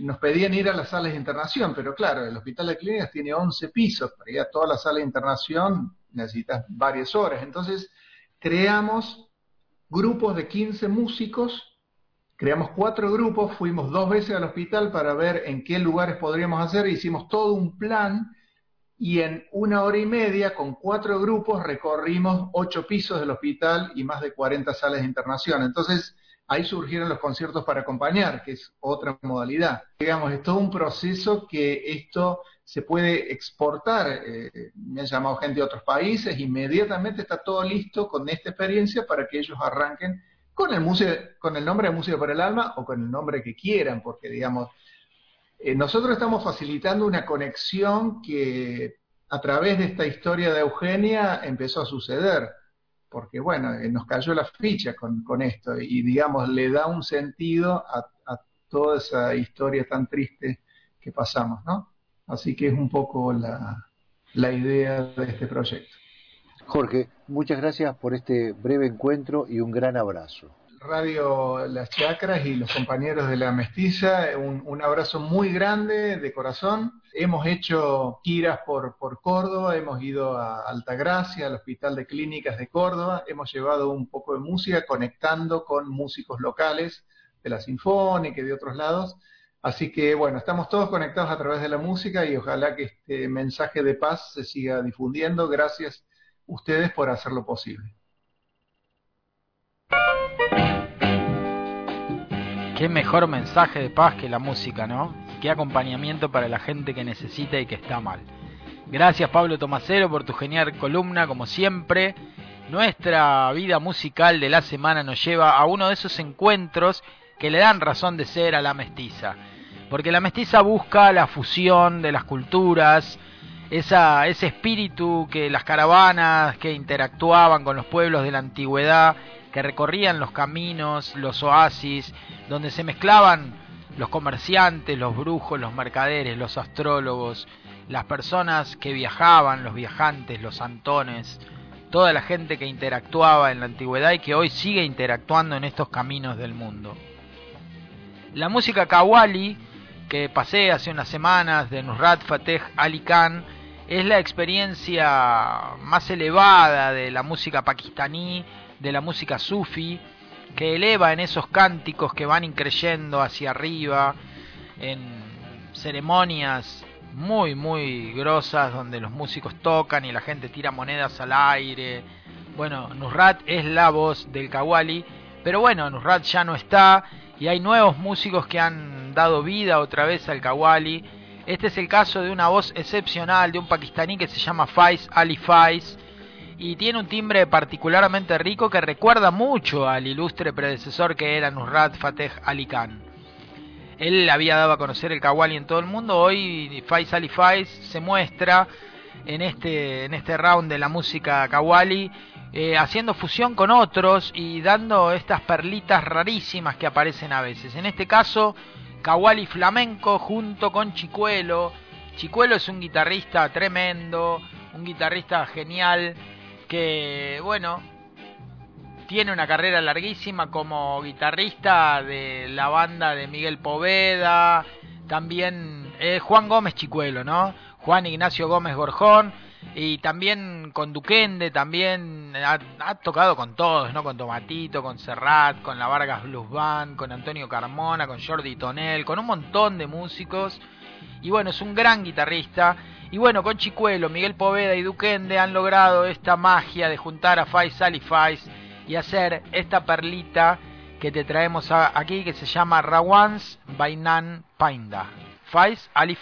nos pedían ir a las salas de internación, pero claro, el hospital de clínicas tiene 11 pisos, para ir a toda la sala de internación necesitas varias horas. Entonces, creamos grupos de 15 músicos Creamos cuatro grupos, fuimos dos veces al hospital para ver en qué lugares podríamos hacer, hicimos todo un plan y en una hora y media con cuatro grupos recorrimos ocho pisos del hospital y más de 40 salas de internación. Entonces ahí surgieron los conciertos para acompañar, que es otra modalidad. Digamos, es todo un proceso que esto se puede exportar. Eh, me han llamado gente de otros países, inmediatamente está todo listo con esta experiencia para que ellos arranquen con el, museo, con el nombre de Museo para el Alma o con el nombre que quieran, porque digamos, eh, nosotros estamos facilitando una conexión que a través de esta historia de Eugenia empezó a suceder, porque bueno, eh, nos cayó la ficha con, con, esto y digamos, le da un sentido a, a toda esa historia tan triste que pasamos, ¿no? Así que es un poco la, la idea de este proyecto. Jorge, muchas gracias por este breve encuentro y un gran abrazo. Radio Las Chacras y los compañeros de la Mestiza, un, abrazo muy grande de corazón. Hemos hecho giras por, por Córdoba, hemos ido a Altagracia, al Hospital de Clínicas de Córdoba, hemos llevado un poco de música conectando con músicos locales de la Sinfónica y de otros lados. Así que bueno, estamos todos conectados a través de la música y ojalá que este mensaje de paz se siga difundiendo. Gracias ustedes por hacerlo posible. Qué mejor mensaje de paz que la música, ¿no? Qué acompañamiento para la gente que necesita y que está mal. Gracias Pablo Tomacero por tu genial columna, como siempre. Nuestra vida musical de la semana nos lleva a uno de esos encuentros que le dan razón de ser a la mestiza. Porque la mestiza busca la fusión de las culturas, ese espíritu que las caravanas que interactuaban con los pueblos de la antigüedad, que recorrían los caminos, los oasis, donde se mezclaban los comerciantes, los brujos, los mercaderes, los astrólogos, las personas que viajaban, los viajantes, los antones, toda la gente que interactuaba en la antigüedad y que hoy sigue interactuando en estos caminos del mundo. La música kawali que pasé hace unas semanas de Nusrat Fateh Ali Khan es la experiencia más elevada de la música pakistaní, de la música sufi, que eleva en esos cánticos que van increyendo hacia arriba, en ceremonias muy, muy grosas donde los músicos tocan y la gente tira monedas al aire. Bueno, Nusrat es la voz del Kawali, pero bueno, Nusrat ya no está y hay nuevos músicos que han dado vida otra vez al Kawali. Este es el caso de una voz excepcional de un pakistaní que se llama Faiz Ali Faiz y tiene un timbre particularmente rico que recuerda mucho al ilustre predecesor que era Nusrat Fateh Ali Khan. Él había dado a conocer el Kawali en todo el mundo, hoy Faiz Ali Faiz se muestra en este, en este round de la música Kawali eh, haciendo fusión con otros y dando estas perlitas rarísimas que aparecen a veces. En este caso, Kawali Flamenco junto con Chicuelo. Chicuelo es un guitarrista tremendo, un guitarrista genial que, bueno, tiene una carrera larguísima como guitarrista de la banda de Miguel Poveda, también eh, Juan Gómez Chicuelo, ¿no? Juan Ignacio Gómez Gorjón y también con Duquende, también ha, tocado con todos, ¿no? Con Tomatito, con Serrat, con la Vargas Blues Band, con Antonio Carmona, con Jordi Tonel, con un montón de músicos. Y bueno, es un gran guitarrista. Y bueno, con Chicuelo, Miguel Poveda y Duquende han logrado esta magia de juntar a Faisal y y hacer esta perlita que te traemos aquí que se llama Rawans Bainan Painda. Faiz Ali.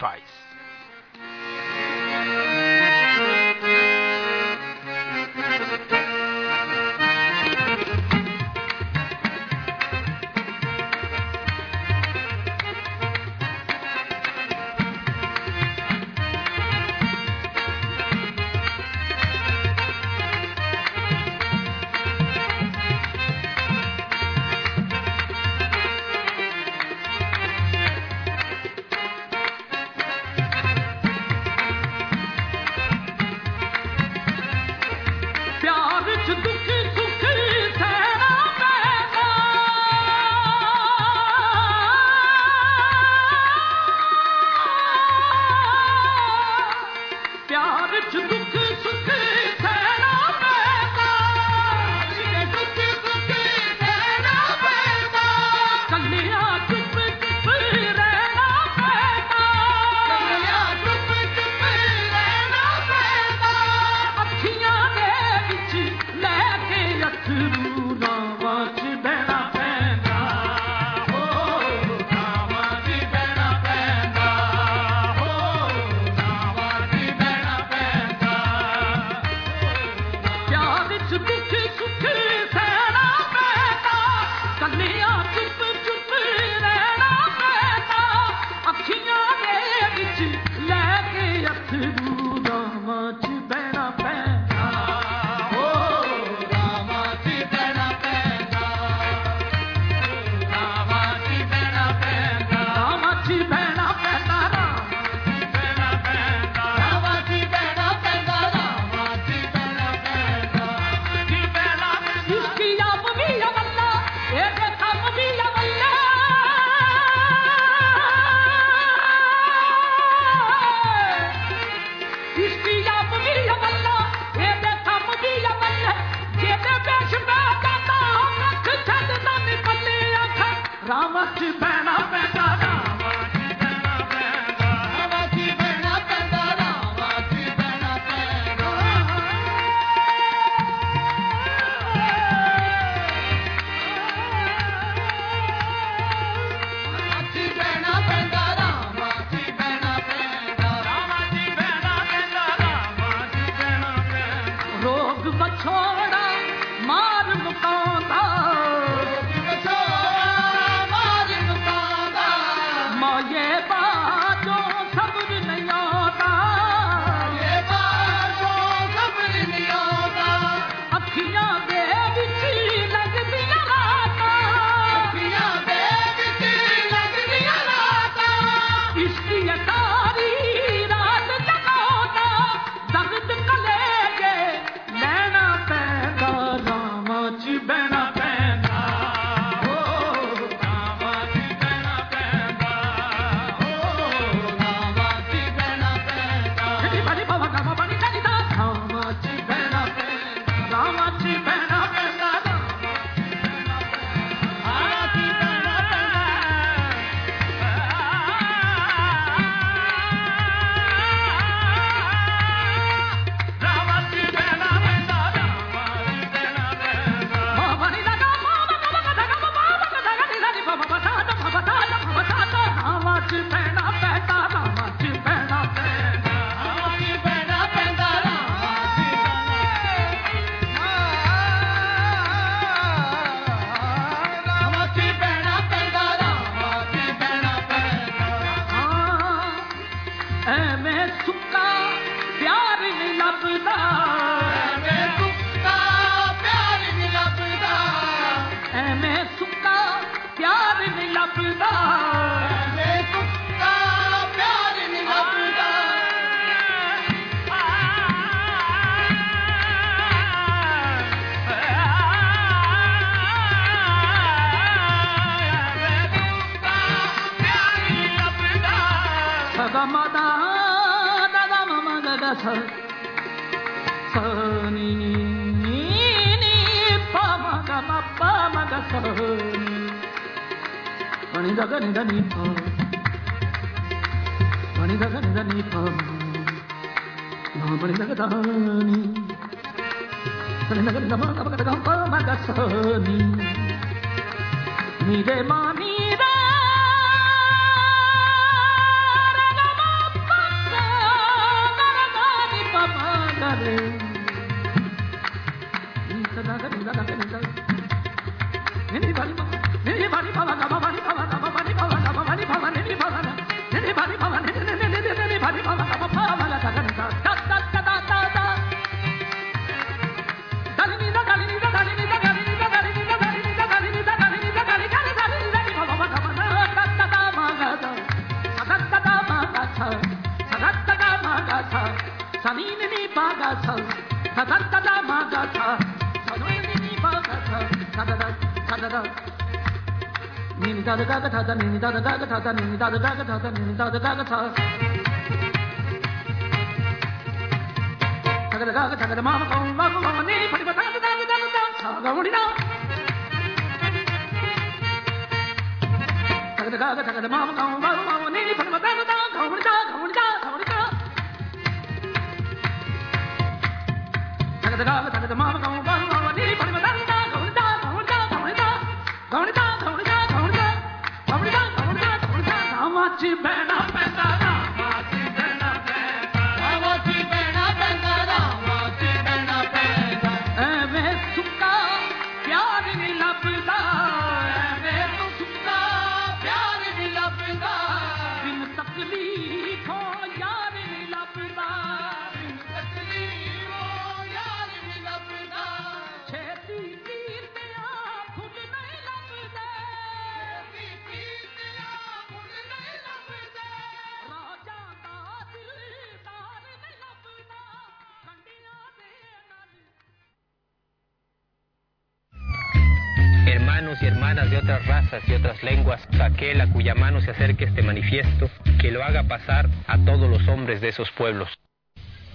Da da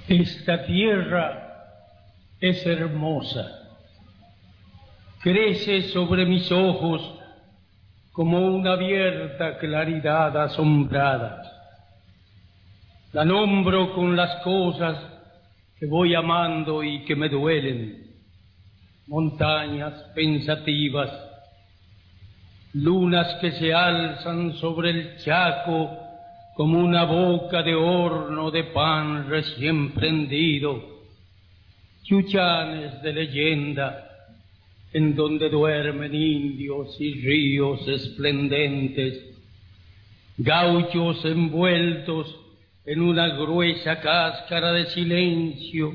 Esta tierra es hermosa. Crece sobre mis ojos como una abierta claridad asombrada. La nombro con las cosas que voy amando y que me duelen. Montañas pensativas, lunas que se alzan sobre el chaco como una boca de horno de pan recién prendido, chuchanes de leyenda en donde duermen indios y ríos esplendentes, gauchos envueltos en una gruesa cáscara de silencio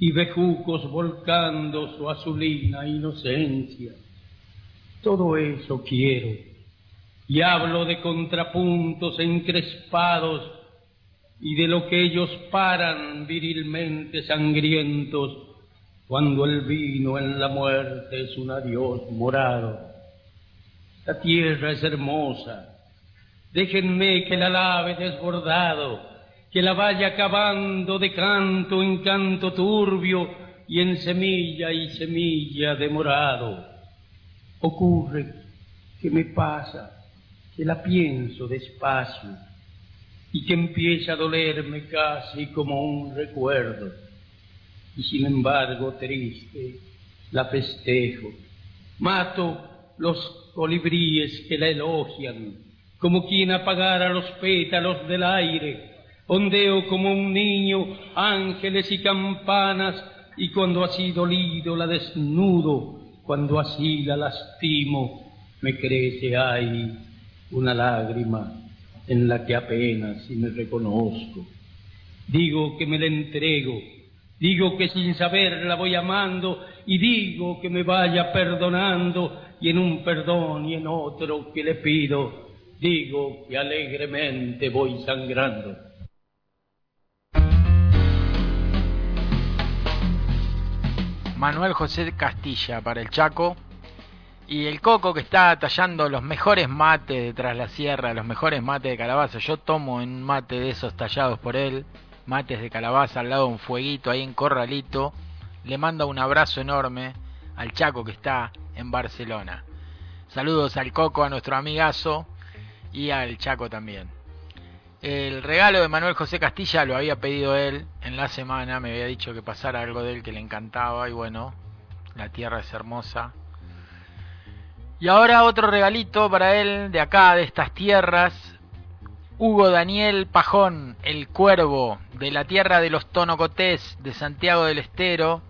y bejucos volcando su azulina inocencia. Todo eso quiero y hablo de contrapuntos encrespados y de lo que ellos paran virilmente sangrientos cuando el vino en la muerte es un adiós morado. La tierra es hermosa, déjenme que la lave desbordado, que la vaya cavando de canto en canto turbio y en semilla y semilla de morado. Ocurre que me pasa, la pienso despacio y que empieza a dolerme casi como un recuerdo. Y sin embargo triste la festejo. Mato los colibríes que la elogian, como quien apagara los pétalos del aire. Ondeo como un niño ángeles y campanas y cuando así dolido la desnudo, cuando así la lastimo, me crece ahí una lágrima en la que apenas si me reconozco. Digo que me la entrego, digo que sin saber la voy amando y digo que me vaya perdonando y en un perdón y en otro que le pido, digo que alegremente voy sangrando. Manuel José Castilla para el Chaco. Y el Coco que está tallando los mejores mates de la sierra, los mejores mates de calabaza. Yo tomo un mate de esos tallados por él, mates de calabaza al lado de un fueguito ahí en Corralito. Le manda un abrazo enorme al Chaco que está en Barcelona. Saludos al Coco, a nuestro amigazo y al Chaco también. El regalo de Manuel José Castilla lo había pedido él en la semana, me había dicho que pasara algo de él que le encantaba y bueno, la tierra es hermosa. Y ahora otro regalito para él de acá, de estas tierras. Hugo Daniel Pajón, el cuervo de la tierra de los Tonocotés de Santiago del Estero.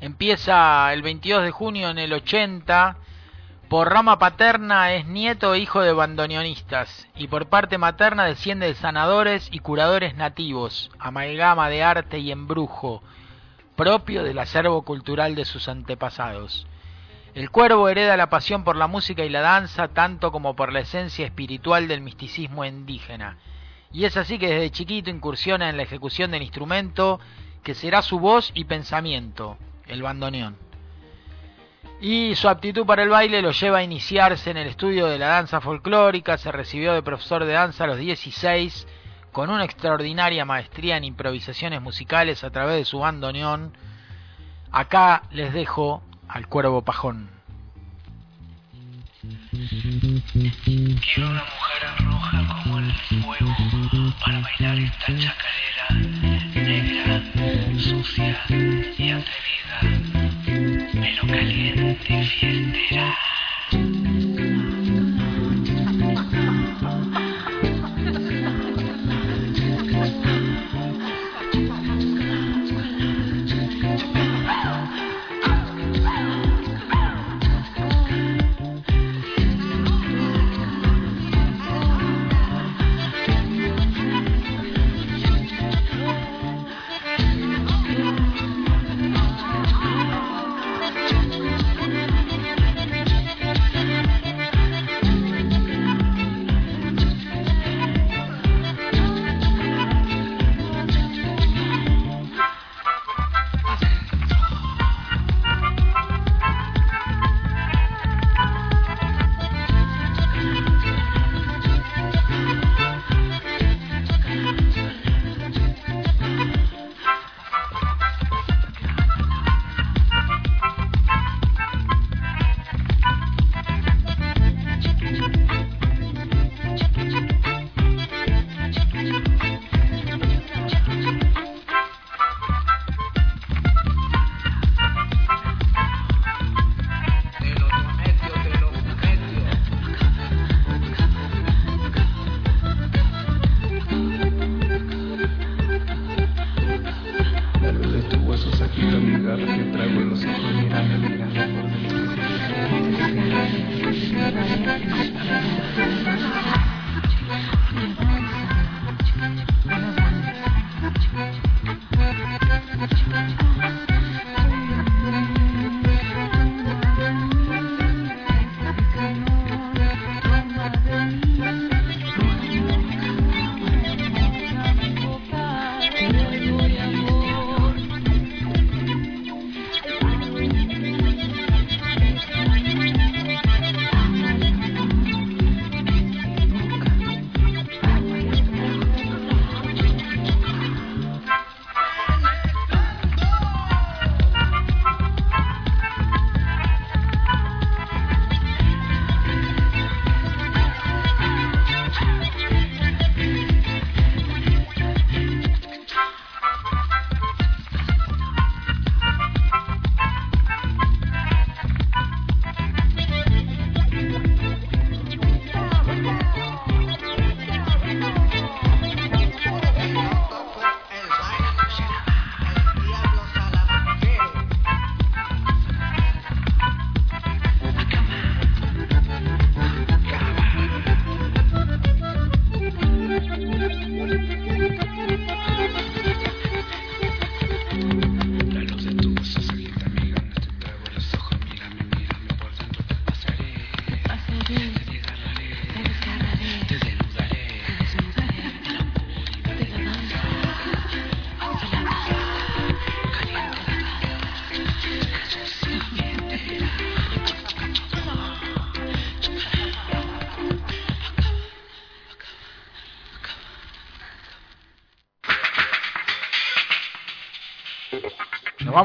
Empieza el 22 de junio en el 80 por rama paterna es nieto e hijo de bandoneonistas y por parte materna desciende de sanadores y curadores nativos, amalgama de arte y embrujo, propio del acervo cultural de sus antepasados. El cuervo hereda la pasión por la música y la danza tanto como por la esencia espiritual del misticismo indígena. Y es así que desde chiquito incursiona en la ejecución del instrumento que será su voz y pensamiento, el bandoneón y su aptitud para el baile lo lleva a iniciarse en el estudio de la danza folclórica, se recibió de profesor de danza a los 16 con una extraordinaria maestría en improvisaciones musicales a través de su bandoneón. Acá les dejo al cuervo pajón. Quiero una mujer roja como el fuego para bailar esta chacarera negra, sucia y atrevida pelo caliente fiestera.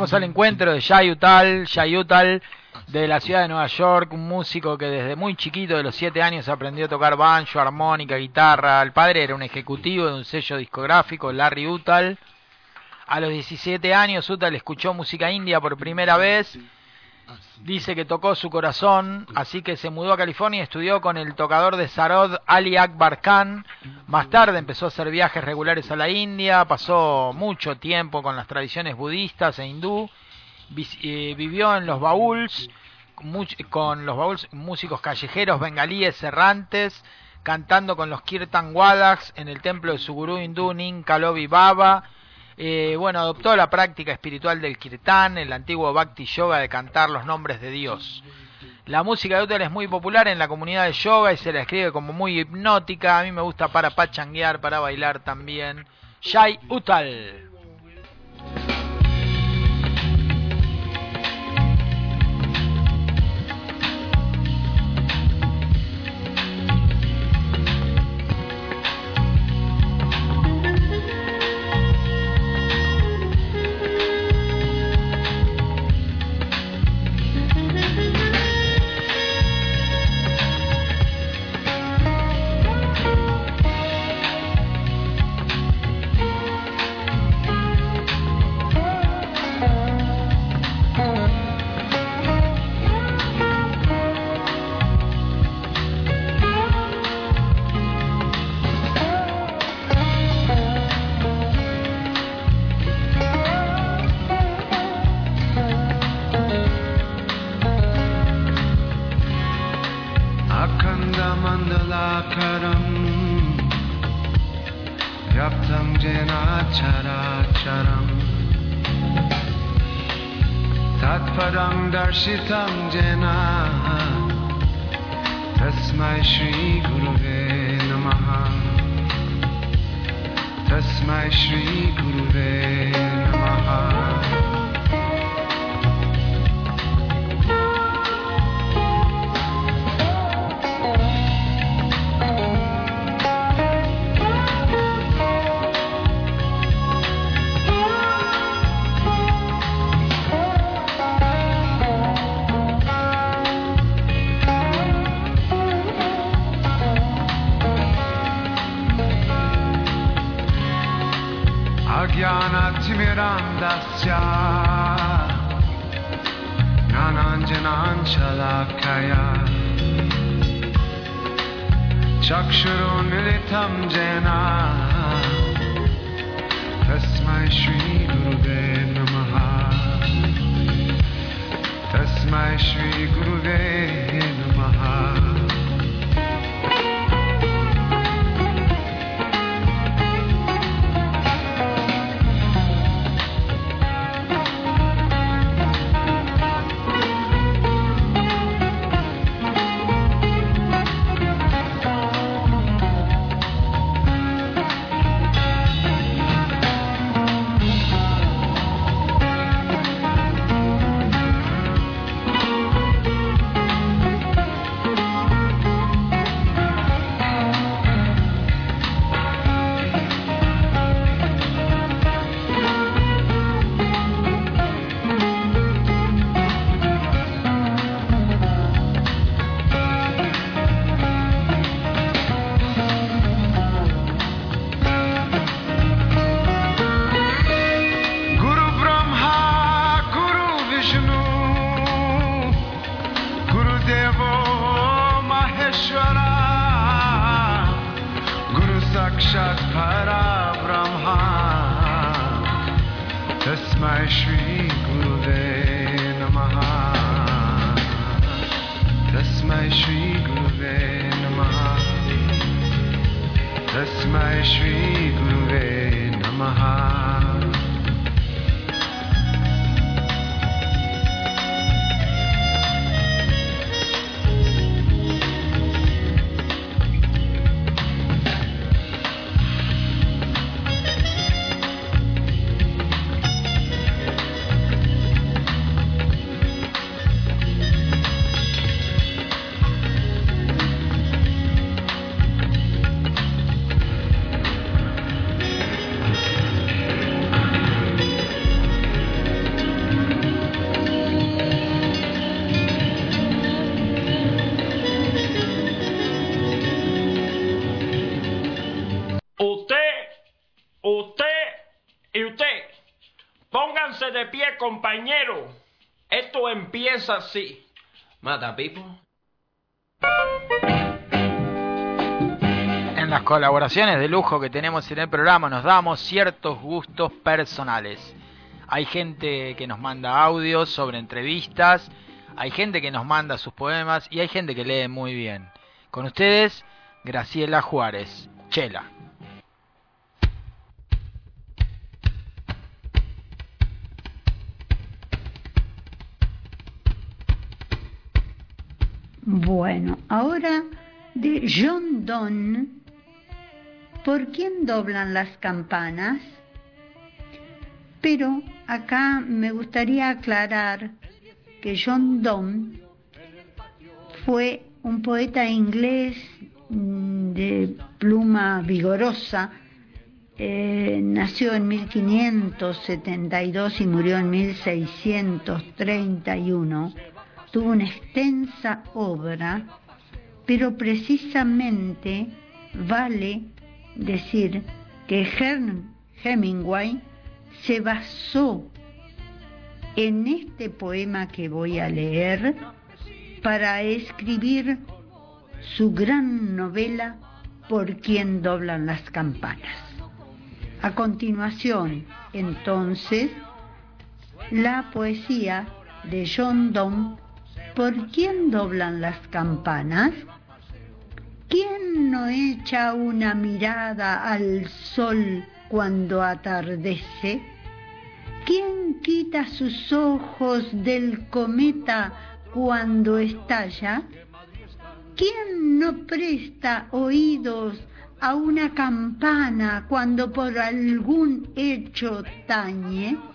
Vamos al encuentro de Jay Utal, Jay Utal de la ciudad de Nueva York, un músico que desde muy chiquito, de los 7 años, aprendió a tocar banjo, armónica, guitarra. El padre era un ejecutivo de un sello discográfico, Larry Utal. A los 17 años, Utal escuchó música india por primera vez. Dice que tocó su corazón, así que se mudó a California y estudió con el tocador de Sarod, Ali Akbar Khan. Más tarde empezó a hacer viajes regulares a la India, pasó mucho tiempo con las tradiciones budistas e hindú, eh, vivió en los baúls, con los baúls músicos callejeros bengalíes errantes, cantando con los Kirtan Wadaks en el templo de su gurú hindú Ninkalobi Baba. Eh, bueno, adoptó la práctica espiritual del kirtan, el antiguo bhakti yoga de cantar los nombres de Dios. La música de Utal es muy popular en la comunidad de yoga y se la escribe como muy hipnótica. A mí me gusta para pachanguear, para bailar también. Jai Utal. Compañero. Esto empieza así. Mata, Pipo. En las colaboraciones de lujo que tenemos en el programa nos damos ciertos gustos personales. Hay gente que nos manda audios sobre entrevistas, hay gente que nos manda sus poemas y hay gente que lee muy bien. Con ustedes, Graciela Juárez, Chela. Bueno, ahora de John Donne, ¿por quién doblan las campanas? Pero acá me gustaría aclarar que John Donne fue un poeta inglés mm, de pluma vigorosa, eh, nació en 1572 y murió en 1631 tuvo una extensa obra, pero precisamente vale decir que Hemingway se basó en este poema que voy a leer para escribir su gran novela Por quien doblan las campanas. A continuación, entonces, la poesía de John Donne ¿Por quién doblan las campanas? ¿Quién no echa una mirada al sol cuando atardece? ¿Quién quita sus ojos del cometa cuando estalla? ¿Quién no presta oídos a una campana cuando por algún hecho tañe?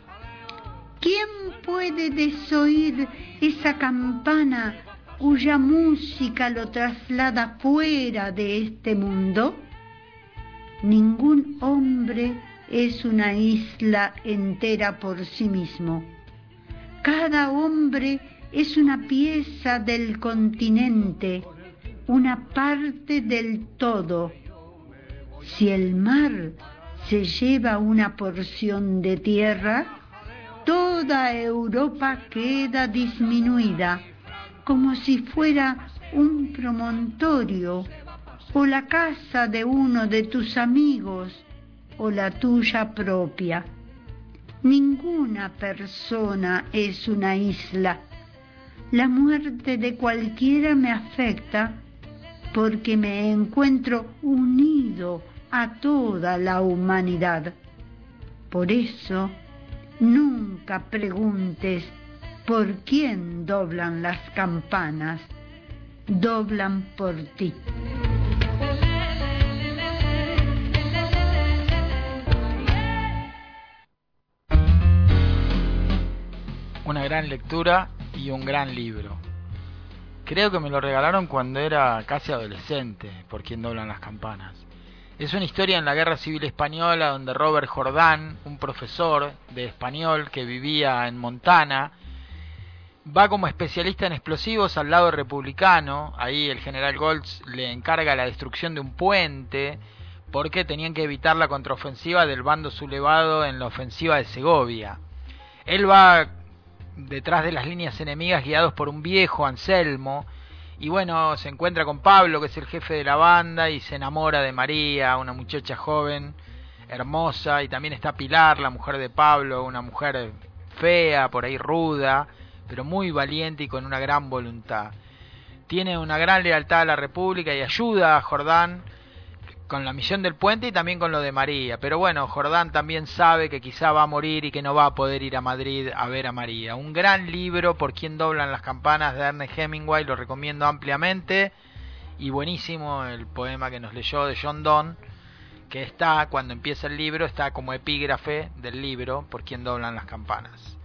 ¿Quién puede desoír esa campana cuya música lo traslada fuera de este mundo? Ningún hombre es una isla entera por sí mismo. Cada hombre es una pieza del continente, una parte del todo. Si el mar se lleva una porción de tierra, toda Europa queda disminuida, como si fuera un promontorio o la casa de uno de tus amigos o la tuya propia. Ninguna persona es una isla. La muerte de cualquiera me afecta porque me encuentro unido a toda la humanidad. Por eso, Nunca preguntes por quién doblan las campanas, doblan por ti. Una gran lectura y un gran libro. Creo que me lo regalaron cuando era casi adolescente, por quién doblan las campanas. Es una historia en la Guerra Civil Española donde Robert Jordán, un profesor de español que vivía en Montana, va como especialista en explosivos al lado republicano. Ahí el general Goltz le encarga la destrucción de un puente porque tenían que evitar la contraofensiva del bando sublevado en la ofensiva de Segovia. Él va detrás de las líneas enemigas guiados por un viejo Anselmo y bueno, se encuentra con Pablo, que es el jefe de la banda, y se enamora de María, una muchacha joven, hermosa, y también está Pilar, la mujer de Pablo, una mujer fea, por ahí ruda, pero muy valiente y con una gran voluntad. Tiene una gran lealtad a la República y ayuda a Jordán con la misión del puente y también con lo de María. Pero bueno, Jordán también sabe que quizá va a morir y que no va a poder ir a Madrid a ver a María. Un gran libro por quien doblan las campanas de Ernest Hemingway, lo recomiendo ampliamente. Y buenísimo el poema que nos leyó de John Donne, que está, cuando empieza el libro, está como epígrafe del libro por quien doblan las campanas.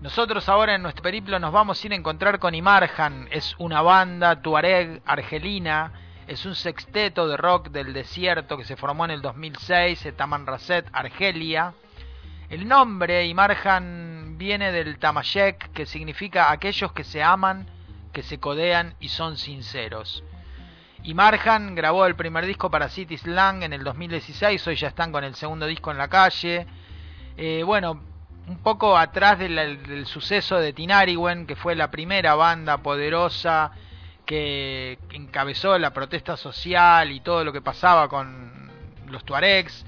Nosotros ahora en nuestro periplo nos vamos a ir a encontrar con Imarjan, es una banda tuareg argelina es un sexteto de rock del desierto que se formó en el 2006 en Tamanrasset, Argelia. El nombre Imarjan viene del Tamayek, que significa aquellos que se aman, que se codean y son sinceros. Y Marjan grabó el primer disco para City Slang en el 2016, hoy ya están con el segundo disco en la calle. Eh, bueno, un poco atrás del, del suceso de Tinariwen, que fue la primera banda poderosa que encabezó la protesta social y todo lo que pasaba con los Tuaregs,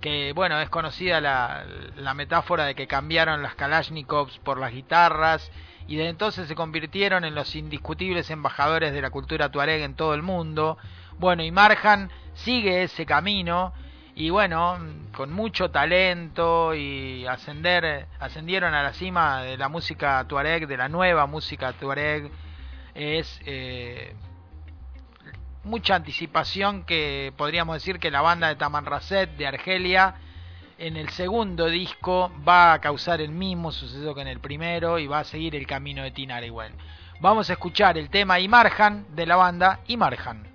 que bueno, es conocida la, la metáfora de que cambiaron las Kalashnikovs por las guitarras y desde entonces se convirtieron en los indiscutibles embajadores de la cultura tuareg en todo el mundo. Bueno, y Marjan sigue ese camino y bueno, con mucho talento y ascender, ascendieron a la cima de la música tuareg, de la nueva música tuareg, es eh, mucha anticipación que podríamos decir que la banda de Tamanrasset de Argelia en el segundo disco va a causar el mismo suceso que en el primero y va a seguir el camino de Tina igual. Vamos a escuchar el tema Imarjan de la banda Imarjan.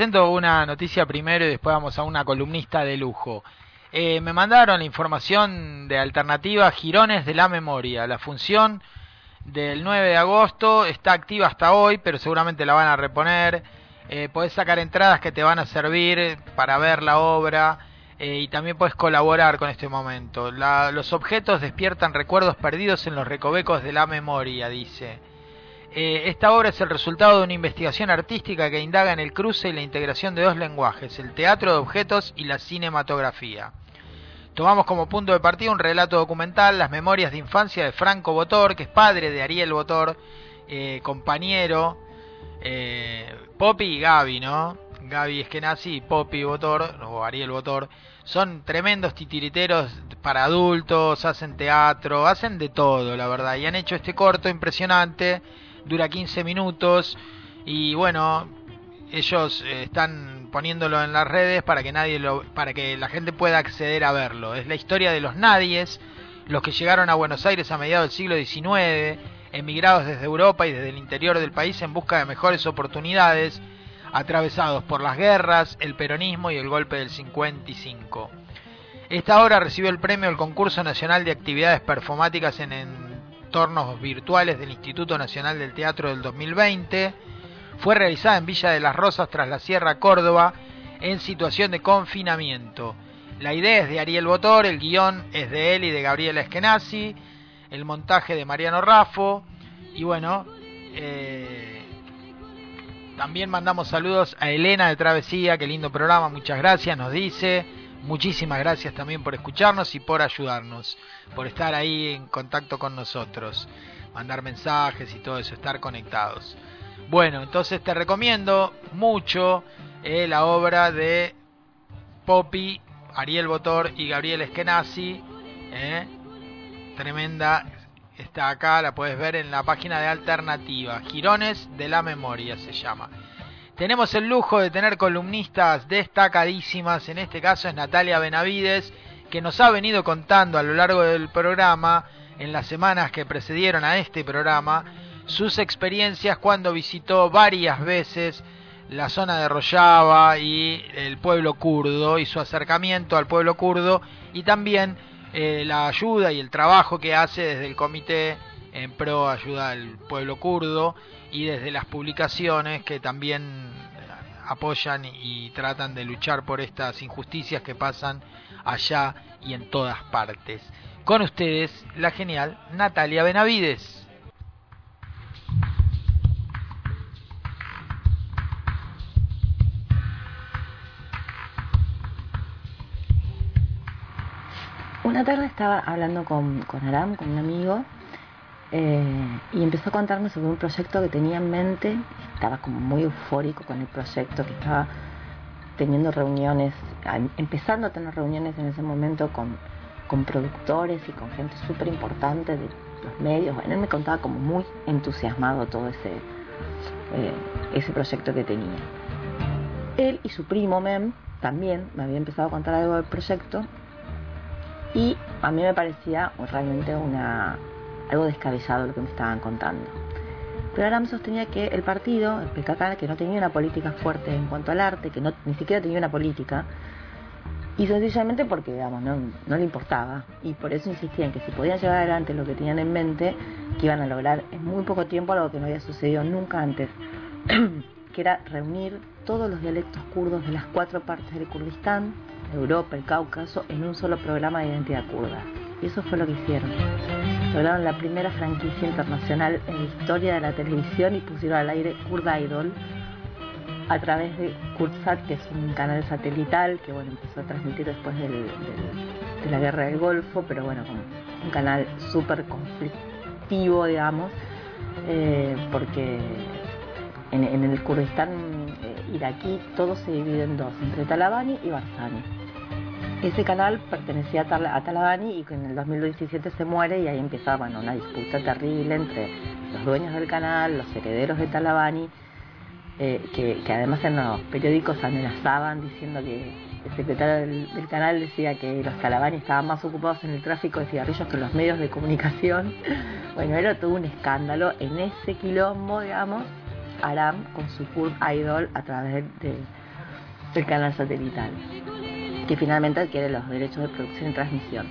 Presento una noticia primero y después vamos a una columnista de lujo. Eh, me mandaron la información de alternativa Girones de la Memoria. La función del 9 de agosto está activa hasta hoy, pero seguramente la van a reponer. Eh, podés sacar entradas que te van a servir para ver la obra eh, y también puedes colaborar con este momento. La- los objetos despiertan recuerdos perdidos en los recovecos de la memoria, dice. Eh, esta obra es el resultado de una investigación artística que indaga en el cruce y la integración de dos lenguajes, el teatro de objetos y la cinematografía. Tomamos como punto de partida un relato documental, Las memorias de infancia de Franco Botor, que es padre de Ariel Botor, eh, compañero, eh, Poppy y Gaby, ¿no? Gaby Eskenazi y Poppy Botor, o Ariel Botor, son tremendos titiriteros para adultos, hacen teatro, hacen de todo, la verdad, y han hecho este corto impresionante, dura 15 minutos, y bueno, ellos eh, están poniéndolo en las redes para que nadie lo, para que la gente pueda acceder a verlo. Es la historia de los nadies, los que llegaron a Buenos Aires a mediados del siglo XIX, emigrados desde Europa y desde el interior del país en busca de mejores oportunidades, atravesados por las guerras, el peronismo y el golpe del 55. Esta obra recibió el premio al Concurso Nacional de Actividades Performáticas en entornos virtuales del Instituto Nacional del Teatro del 2020. Fue realizada en Villa de las Rosas tras la Sierra Córdoba en situación de confinamiento. La idea es de Ariel Botor, el guion es de él y de Gabriela Eskenazi, el montaje de Mariano Raffo y bueno, eh, también mandamos saludos a Elena de Travesía, qué lindo programa, muchas gracias, nos dice. Muchísimas gracias también por escucharnos y por ayudarnos, por estar ahí en contacto con nosotros, mandar mensajes y todo eso, estar conectados. Bueno, entonces te recomiendo mucho eh, la obra de Poppy, Ariel Botor y Gabriel Eskenazi. eh, tremenda, está acá, la puedes ver en la página de Alternativa. Girones de la Memoria se llama. Tenemos el lujo de tener columnistas destacadísimas, en este caso es Natalia Benavides, que nos ha venido contando a lo largo del programa, en las semanas que precedieron a este programa, sus experiencias cuando visitó varias veces la zona de Rojava y el pueblo kurdo y su acercamiento al pueblo kurdo y también eh, la ayuda y el trabajo que hace desde el comité en pro ayuda al pueblo kurdo y desde las publicaciones que también apoyan y tratan de luchar por estas injusticias que pasan allá y en todas partes. Con ustedes, la genial Natalia Benavides. Una tarde estaba hablando con, con Aram, con un amigo, eh, y empezó a contarme sobre un proyecto que tenía en mente. Estaba como muy eufórico con el proyecto, que estaba teniendo reuniones, empezando a tener reuniones en ese momento con, con productores y con gente súper importante de los medios. Bueno, él me contaba como muy entusiasmado todo ese, eh, ese proyecto que tenía. Él y su primo Mem también me había empezado a contar algo del proyecto y a mí me parecía realmente una algo descabellado lo que me estaban contando. Pero Aram sostenía que el partido, el PKK, que no tenía una política fuerte en cuanto al arte, que no, ni siquiera tenía una política, y sencillamente porque, digamos, no, le importaba. Y por eso insistía en que si podían llevar adelante lo que tenían en mente, que iban a lograr en muy poco tiempo algo que no había sucedido nunca antes, que era reunir todos los dialectos kurdos de las cuatro partes del Kurdistán, Europa, el Cáucaso, en un solo programa de identidad kurda. Y eso fue lo que hicieron. Lograron la primera franquicia internacional en la historia de la televisión y pusieron al aire Kurd Idol a través de Kurdsat, que es un canal satelital que bueno empezó a transmitir después de la guerra del Golfo, pero bueno, como un canal súper conflictivo, digamos, eh, porque en, en el Kurdistán eh, iraquí todo se divide en dos, entre Talabani y Barzani. Ese canal pertenecía a, Tal- a Talabani y en el 2017 se muere y ahí empieza bueno, una disputa terrible entre los dueños del canal, los herederos de Talabani, eh, que, además en los periódicos amenazaban diciendo que el secretario del, canal decía que los Talabani estaban más ocupados en el tráfico de cigarrillos que los medios de comunicación. Bueno, era todo un escándalo en ese quilombo, digamos. Aram con su Kurd Idol a través de, del canal satelital, que finalmente adquiere los derechos de producción y transmisión.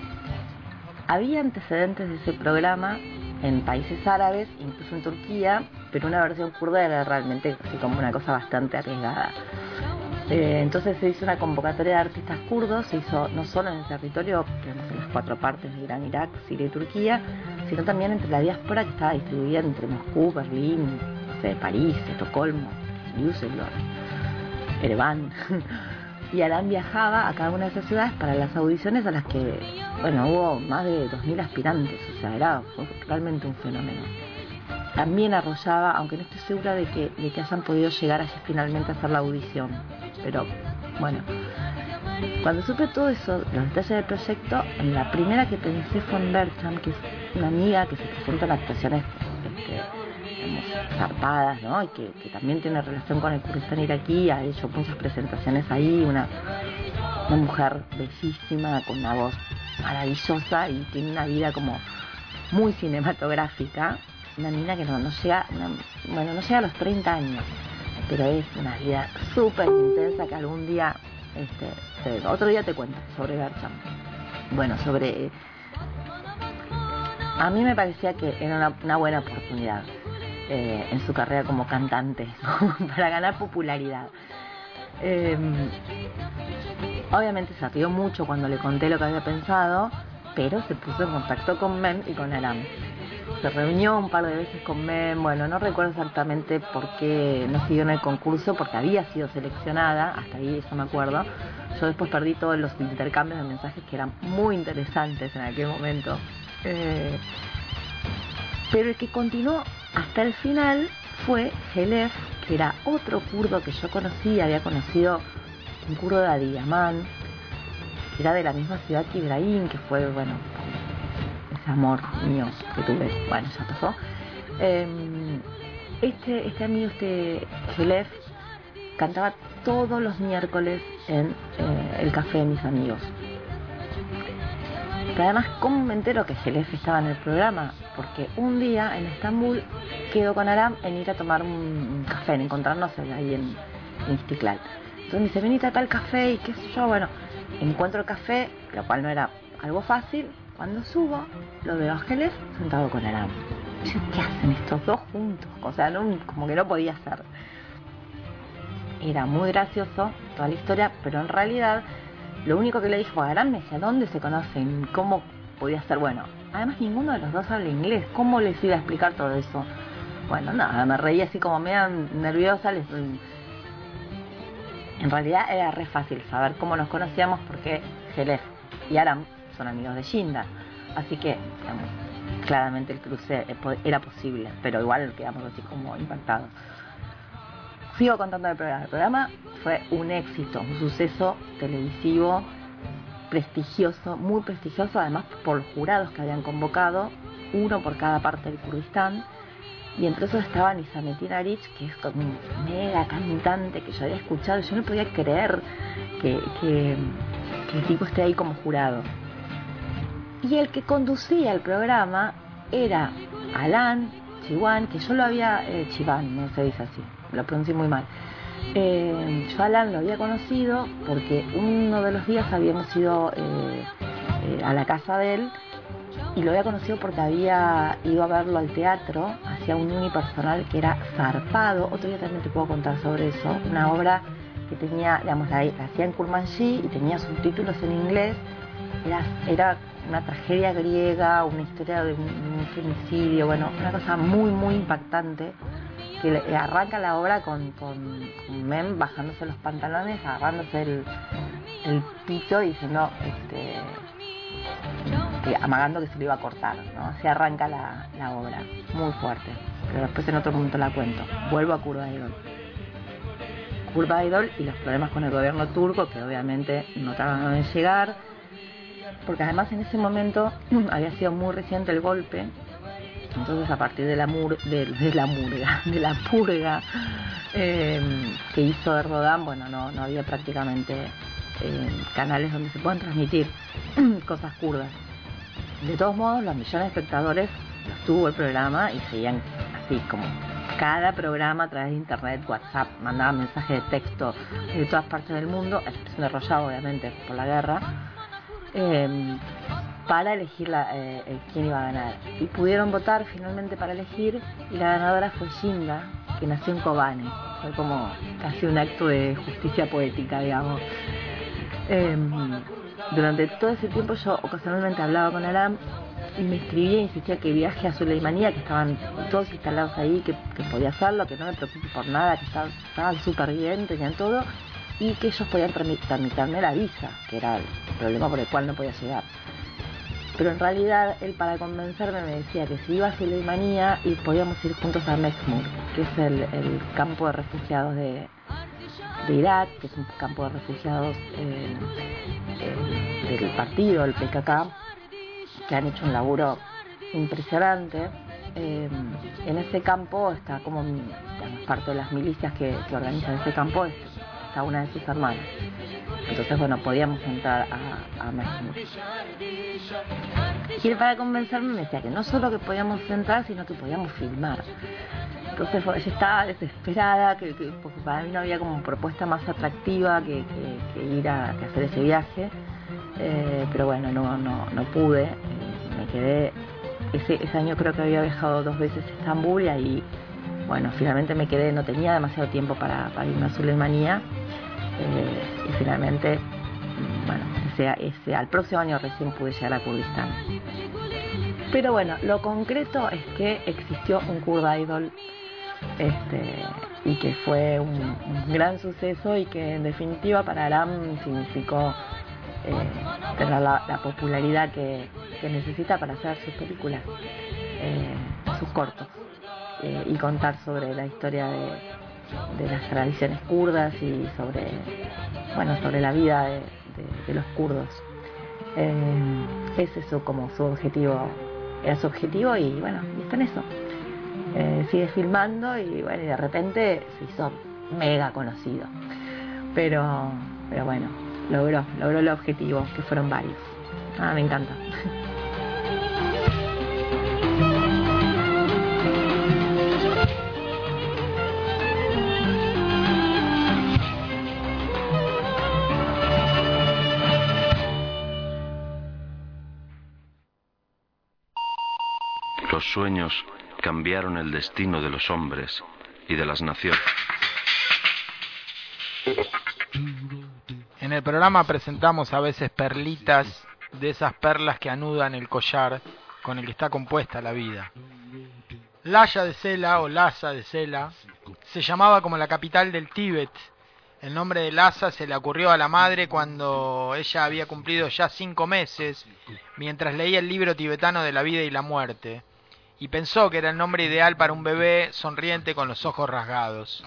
Había antecedentes de ese programa en países árabes, incluso en Turquía, pero una versión kurda era realmente así como una cosa bastante arriesgada. Eh, entonces se hizo una convocatoria de artistas kurdos, se hizo no solo en el territorio, digamos, en las cuatro partes de Irán, Irak, Siria y Turquía, sino también entre la diáspora que estaba distribuida entre Moscú, Berlín, no sé, París, Estocolmo, Düsseldorf, Ereván. y Alan viajaba a cada una de esas ciudades para las audiciones a las que, bueno, hubo más de 2.000 aspirantes, o sea, era realmente un fenómeno. También arrollaba, aunque no estoy segura de que, de que hayan podido llegar allí finalmente a hacer la audición, pero bueno. Cuando supe todo eso, los detalles del proyecto, la primera que pensé fue en Bertram, que es una amiga que se presenta en actuaciones este, zarpadas, ¿no? Y que, también tiene relación con el Kurdistán iraquí, ha hecho muchas presentaciones ahí, una, mujer bellísima, con una voz maravillosa y tiene una vida como muy cinematográfica, una niña que no, no llega, una- bueno, no llega a los 30 años, pero es una vida súper intensa que algún día, este, te- otro día te cuento sobre Bertram. Bueno, sobre... A mí me parecía que era una buena oportunidad eh, en su carrera como cantante, para ganar popularidad. Eh, obviamente se rió mucho cuando le conté lo que había pensado, pero se puso en contacto con Mem y con Aram. Se reunió un par de veces con Mem, bueno, no recuerdo exactamente por qué no siguió en el concurso, porque había sido seleccionada, hasta ahí eso me acuerdo. Yo después perdí todos los intercambios de mensajes que eran muy interesantes en aquel momento. Eh, pero el que continuó hasta el final fue Helef, que era otro kurdo que yo conocí, había conocido un kurdo de Adiyaman, que era de la misma ciudad que Ibrahim, que fue, bueno, ese amor mío que tuve, bueno, ya pasó. Eh, este, este amigo, este Helef, cantaba todos los miércoles en eh, el café de mis amigos. Pero además, ¿cómo me entero que Helef estaba en el programa? Porque un día en Estambul quedó con Aram en ir a tomar un, café, en encontrarnos ahí en, en Istiklal. Entonces dice, venite acá al café y qué sé yo, bueno, encuentro el café, lo cual no era algo fácil. Cuando subo, lo veo a Helef sentado con Aram. ¿qué hacen estos dos juntos? O sea, no, como que no podía ser. Era muy gracioso toda la historia, pero en realidad lo único que le dijo a Aram me decía, ¿dónde se conocen? ¿Cómo podía ser? Bueno, además ninguno de los dos habla inglés. ¿Cómo les iba a explicar todo eso? Bueno, nada, me reí así como media nerviosa. Les... En realidad era re fácil saber cómo nos conocíamos porque Jelef y Aram son amigos de Shinda. Así que, digamos, claramente el cruce eh, era posible, pero igual quedamos así como impactados. Sigo contando el programa. El programa fue un éxito, un suceso televisivo prestigioso, muy prestigioso, además por los jurados que habían convocado, uno por cada parte del Kurdistán. Y entre esos estaba Nizametin Arich, que es como un mega cantante que yo había escuchado. Yo no podía creer que, el tipo esté ahí como jurado. Y el que conducía el programa era Alan Chiwan, que yo lo había. Eh, Chivan, no se dice así, lo pronuncié muy mal. Eh, yo Alan lo había conocido porque uno de los días habíamos ido eh, eh, a la casa de él y lo había conocido porque había ido a verlo al teatro, hacía un unipersonal que era zarpado. Otro día también te puedo contar sobre eso. Una obra que tenía, digamos, la, la hacía en Kurmanji y tenía subtítulos en inglés. Era, era una tragedia griega, una historia de un, un femicidio, bueno, una cosa muy, muy impactante. Que le- arranca la obra con, con, Mem bajándose los pantalones, agarrándose el, el pito y diciendo, este, amagando que se lo iba a cortar, ¿no? Así arranca la, la obra, muy fuerte. Pero después en otro momento la cuento. Vuelvo a Kurda Idol. Kurda Idol y los problemas con el gobierno turco, que obviamente no tardaron en llegar, porque además en ese momento había sido muy reciente el golpe, entonces a partir de la, murga, de la purga eh, que hizo Erdogan, bueno, no, había prácticamente eh, canales donde se puedan transmitir cosas kurdas. De todos modos, los millones de espectadores los tuvo el programa y seguían así como cada programa a través de internet, WhatsApp, mandaba mensajes de texto de todas partes del mundo, expresión de Rollado obviamente por la guerra, eh, para elegir la, eh, quién iba a ganar. Y pudieron votar finalmente para elegir y la ganadora fue Shinda, que nació en Kobane. Fue como casi un acto de justicia poética, digamos. Em, durante todo ese tiempo yo ocasionalmente hablaba con Aram y me escribía e insistía que viaje a Suleimanía, que estaban todos instalados ahí, que, podía hacerlo, que no me preocupe por nada, que estaban súper bien, tenían todo, y que ellos podían trami- tramitarme la visa, que era el problema por el cual no podía llegar. Pero en realidad él para convencerme me decía que si iba a Suleimanía y podíamos ir juntos a Mexmur, que es el, el campo de refugiados de, de Irak, que es un campo de refugiados eh, eh, del partido, el PKK, que han hecho un laburo impresionante. Eh, en ese campo está como digamos, parte de las milicias que, que organizan ese campo, es- está una de sus hermanas. Entonces, bueno, podíamos entrar a, a Mexmur. Y para convencerme me decía que no solo que podíamos entrar, sino que podíamos filmar. Entonces yo estaba desesperada, que, que- porque para mí no había como propuesta más atractiva que, ir a hacer ese viaje. Eh, pero bueno, no, no, no pude. Eh, me quedé, ese, ese año creo que había viajado dos veces a Estambul y ahí, bueno, finalmente me quedé, no tenía demasiado tiempo para, irme a Suleimanía. Eh, y finalmente, mm, bueno, ese, ese, al próximo año recién pude llegar a Kurdistán. Pero bueno, lo concreto es que existió un Kurd Idol este, y que fue un, gran suceso y que en definitiva para Aram significó eh, tener la, la popularidad que, que necesita para hacer sus películas, eh, sus cortos eh, y contar sobre la historia de, las tradiciones kurdas y sobre bueno sobre la vida de, los kurdos. Eh, ese es su, como su objetivo, era su objetivo y bueno, y está en eso. Eh, sigue filmando y bueno, y de repente se hizo mega conocido. Pero, pero bueno, logró, logró el objetivo, que fueron varios. Ah, me encanta. Los sueños cambiaron el destino de los hombres y de las naciones. En el programa presentamos a veces perlitas de esas perlas que anudan el collar con el que está compuesta la vida. Laya de Sela o Lhasa de Sela se llamaba como la capital del Tíbet. El nombre de Lhasa se le ocurrió a la madre cuando ella había cumplido ya cinco meses, mientras leía el libro tibetano de la vida y la muerte, y pensó que era el nombre ideal para un bebé sonriente con los ojos rasgados.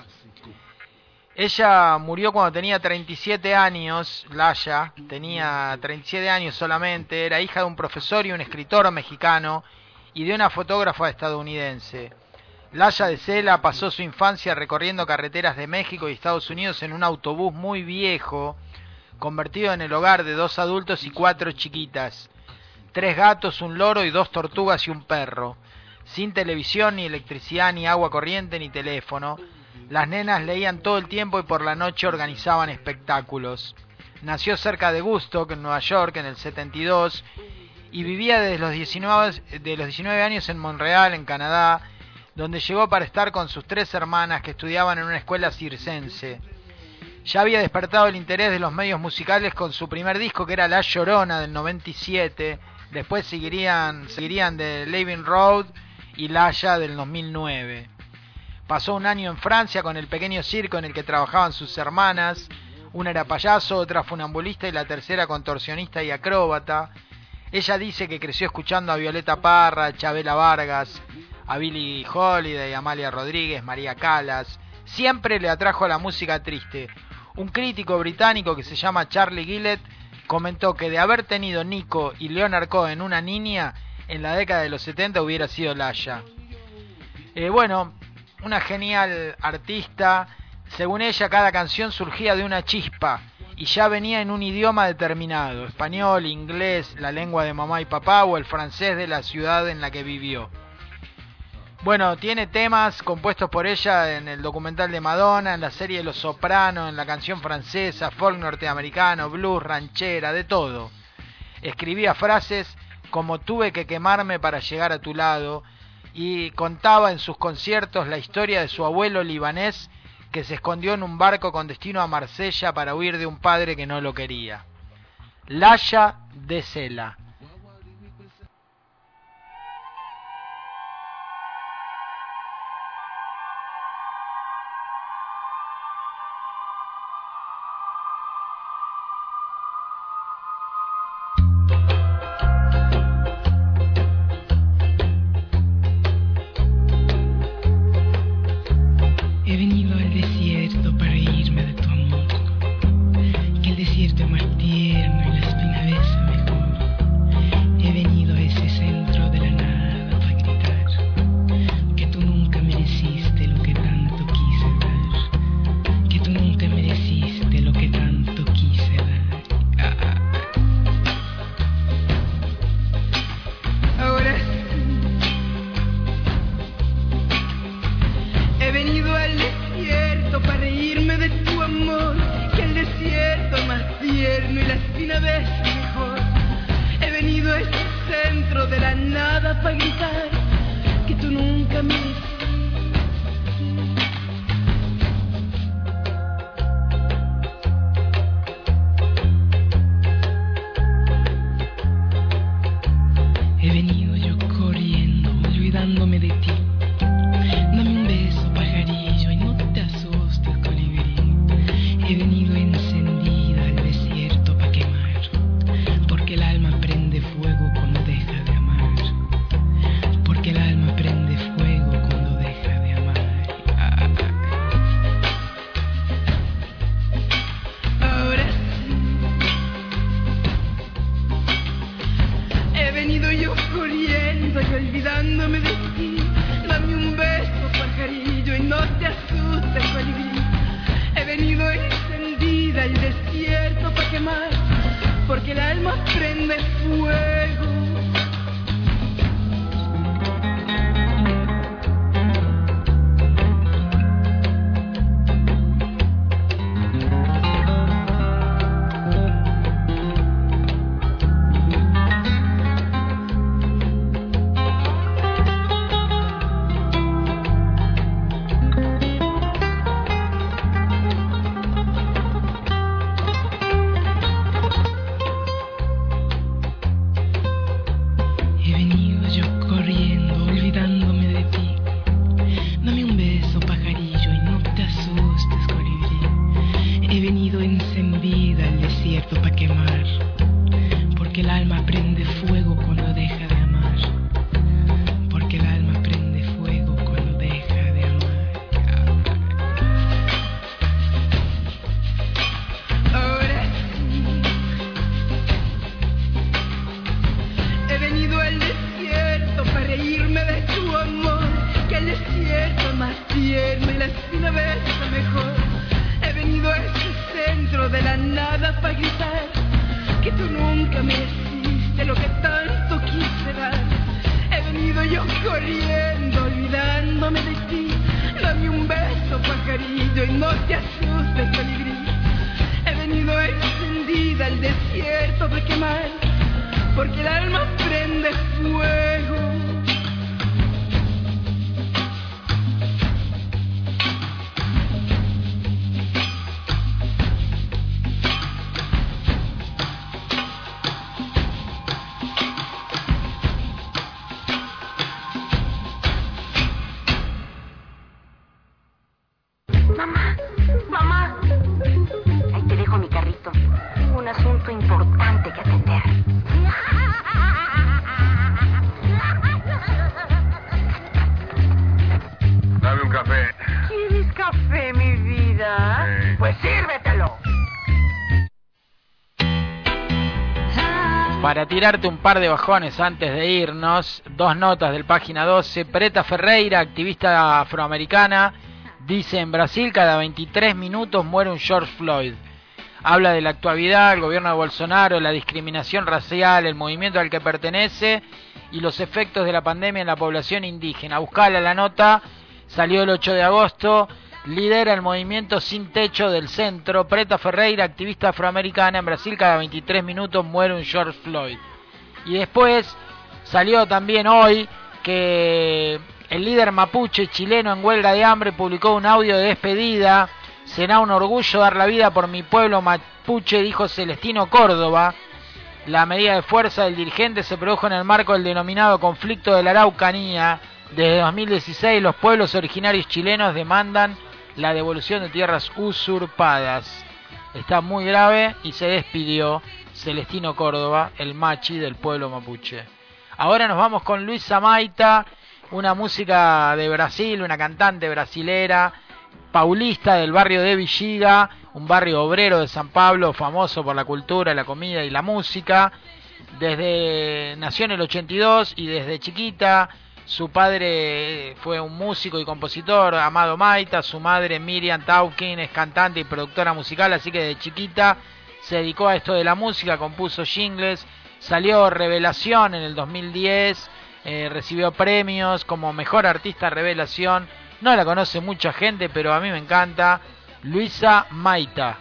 Ella murió cuando tenía 37 años, Laya, tenía 37 años solamente, era hija de un profesor y un escritor mexicano y de una fotógrafa estadounidense. Laya de Sela pasó su infancia recorriendo carreteras de México y Estados Unidos en un autobús muy viejo, convertido en el hogar de dos adultos y cuatro chiquitas, tres gatos, un loro y dos tortugas y un perro, sin televisión, ni electricidad, ni agua corriente, ni teléfono. Las nenas leían todo el tiempo y por la noche organizaban espectáculos. Nació cerca de Woodstock, en Nueva York, en el 72, y vivía desde los 19, de los 19 años en Montreal, en Canadá, donde llegó para estar con sus tres hermanas que estudiaban en una escuela circense. Ya había despertado el interés de los medios musicales con su primer disco que era La Llorona del 97, después seguirían, seguirían de Living Road y Laya del 2009. Pasó un año en Francia con el pequeño circo en el que trabajaban sus hermanas, una era payaso, otra funambulista y la tercera contorsionista y acróbata. Ella dice que creció escuchando a Violeta Parra, a Chabela Vargas, a Billie Holiday, Amalia Rodríguez, María Calas. Siempre le atrajo la música triste. Un crítico británico que se llama Charlie Gillett comentó que de haber tenido Nico y Leonard Cohen una niña, en la década de los 70 hubiera sido Laya. Eh, bueno, una genial artista. Según ella, cada canción surgía de una chispa y ya venía en un idioma determinado, español, inglés, la lengua de mamá y papá o el francés de la ciudad en la que vivió. Bueno, tiene temas compuestos por ella en el documental de Madonna, en la serie Los Sopranos, en la canción francesa, folk norteamericano, blues, ranchera, de todo. Escribía frases como tuve que quemarme para llegar a tu lado, y contaba en sus conciertos la historia de su abuelo libanés que se escondió en un barco con destino a Marsella para huir de un padre que no lo quería. Laya de Sela, prende fuego. tirarte un par de bajones antes de irnos. Dos notas del página 12. Preta Ferreira, activista afroamericana, dice en Brasil cada 23 minutos muere un George Floyd. Habla de la actualidad, el gobierno de Bolsonaro, la discriminación racial, el movimiento al que pertenece y los efectos de la pandemia en la población indígena. Buscala la nota, salió el 8 de agosto lidera el movimiento Sin Techo del Centro. Preta Ferreira, activista afroamericana en Brasil, cada 23 minutos muere un George Floyd. Y después salió también hoy que el líder mapuche chileno en huelga de hambre publicó un audio de despedida. Será un orgullo dar la vida por mi pueblo mapuche, dijo Celestino Córdoba. La medida de fuerza del dirigente se produjo en el marco del denominado conflicto de la Araucanía. Desde 2016 los pueblos originarios chilenos demandan la devolución de tierras usurpadas. Está muy grave y se despidió Celestino Córdoba, el machi del pueblo mapuche. Ahora nos vamos con Luisa Maita, una música de Brasil, una cantante brasilera, paulista del barrio de Villiga, un barrio obrero de San Pablo, famoso por la cultura, la comida y la música. Desde nació en el 82 y desde chiquita su padre fue un músico y compositor, Amado Maita, su madre Miriam Taukin es cantante y productora musical, así que de chiquita se dedicó a esto de la música, compuso jingles, salió Revelación en el 2010, eh, recibió premios como Mejor Artista Revelación, no la conoce mucha gente, pero a mí me encanta, Luisa Maita.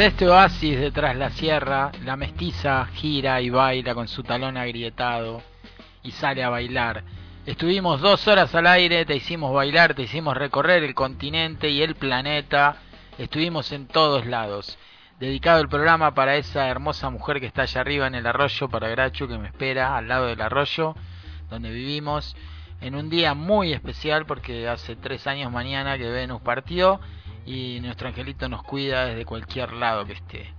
Desde este oasis detrás la sierra, la mestiza gira y baila con su talón agrietado y sale a bailar. Estuvimos dos horas al aire, te hicimos bailar, te hicimos recorrer el continente y el planeta. Estuvimos en todos lados. Dedicado el programa para esa hermosa mujer que está allá arriba en el arroyo, para Grachu que me espera al lado del arroyo donde vivimos, en un día muy especial porque hace tres años mañana que Venus partió y nuestro angelito nos cuida desde cualquier lado que esté.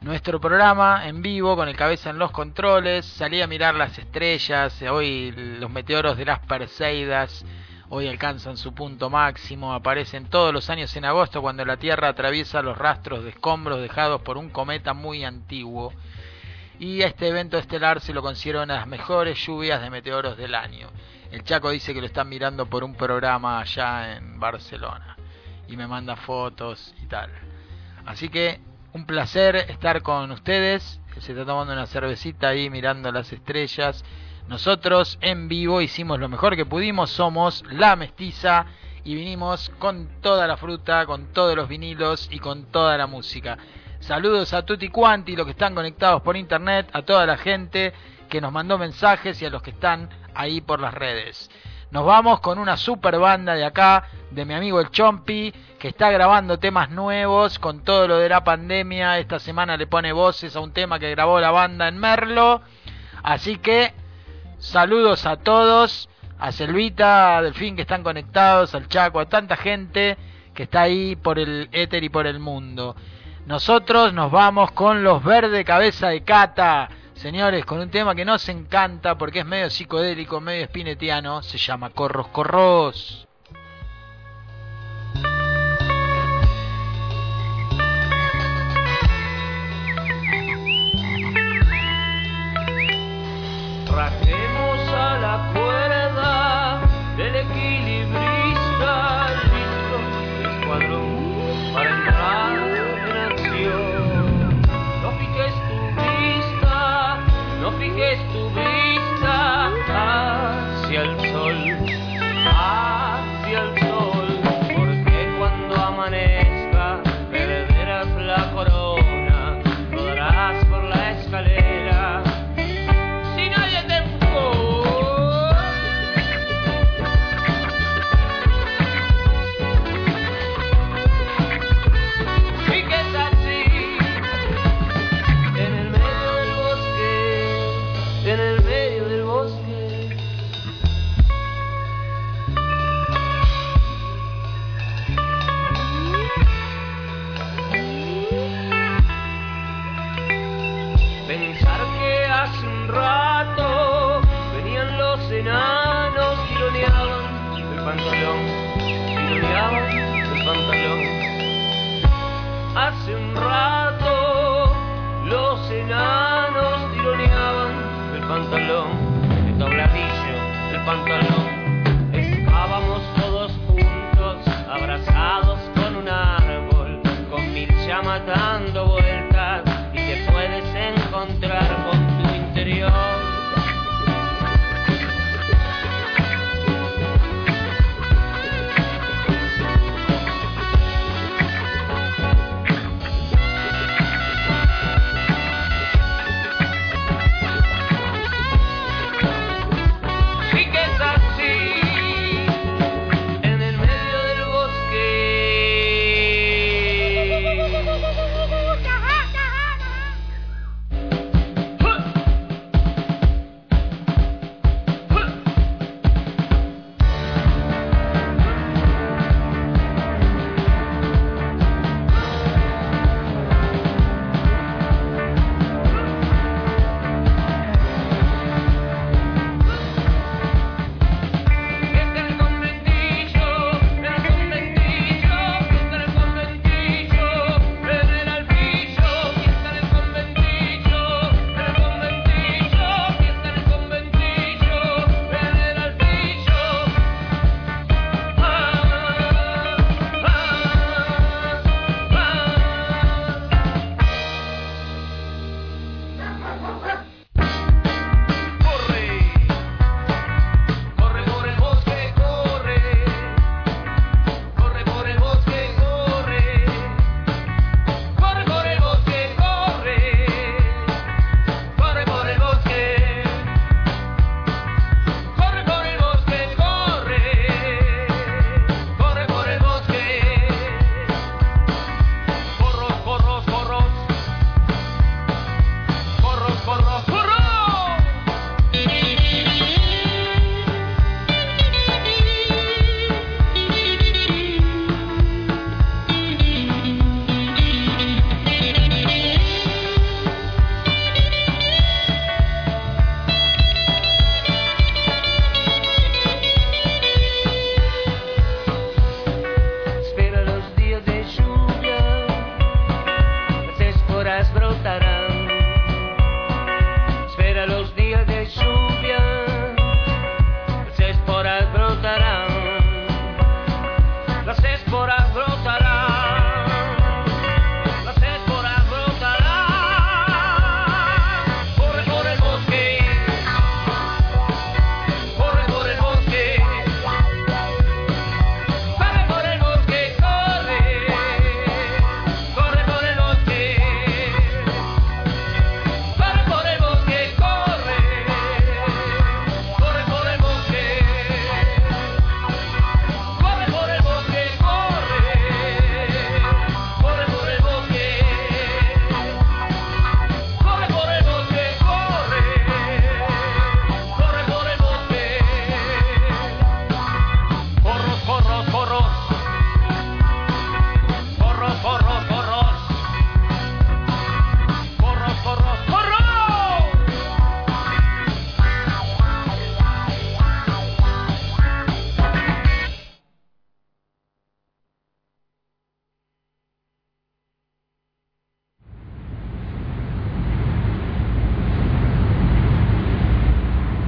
Nuestro programa en vivo con el cabeza en los controles, salí a mirar las estrellas, hoy los meteoros de las Perseidas, hoy alcanzan su punto máximo, aparecen todos los años en agosto cuando la Tierra atraviesa los rastros de escombros dejados por un cometa muy antiguo. Y este evento estelar se lo considera una de las mejores lluvias de meteoros del año. El Chaco dice que lo están mirando por un programa allá en Barcelona y me manda fotos y tal. Así que un placer estar con ustedes. Se está tomando una cervecita ahí mirando las estrellas. Nosotros en vivo hicimos lo mejor que pudimos. Somos La Mestiza y vinimos con toda la fruta, con todos los vinilos y con toda la música. Saludos a Tutti Quanti, los que están conectados por internet, a toda la gente que nos mandó mensajes y a los que están ahí por las redes. Nos vamos con una super banda de acá, de mi amigo el Chompi, que está grabando temas nuevos con todo lo de la pandemia. Esta semana le pone voces a un tema que grabó la banda en Merlo. Así que saludos a todos, a Selvita, a Delfín que están conectados, al Chaco, a tanta gente que está ahí por el éter y por el mundo. Nosotros nos vamos con los verde cabeza de cata. Señores, con un tema que nos encanta porque es medio psicodélico, medio espinetiano, se llama Corros Corros.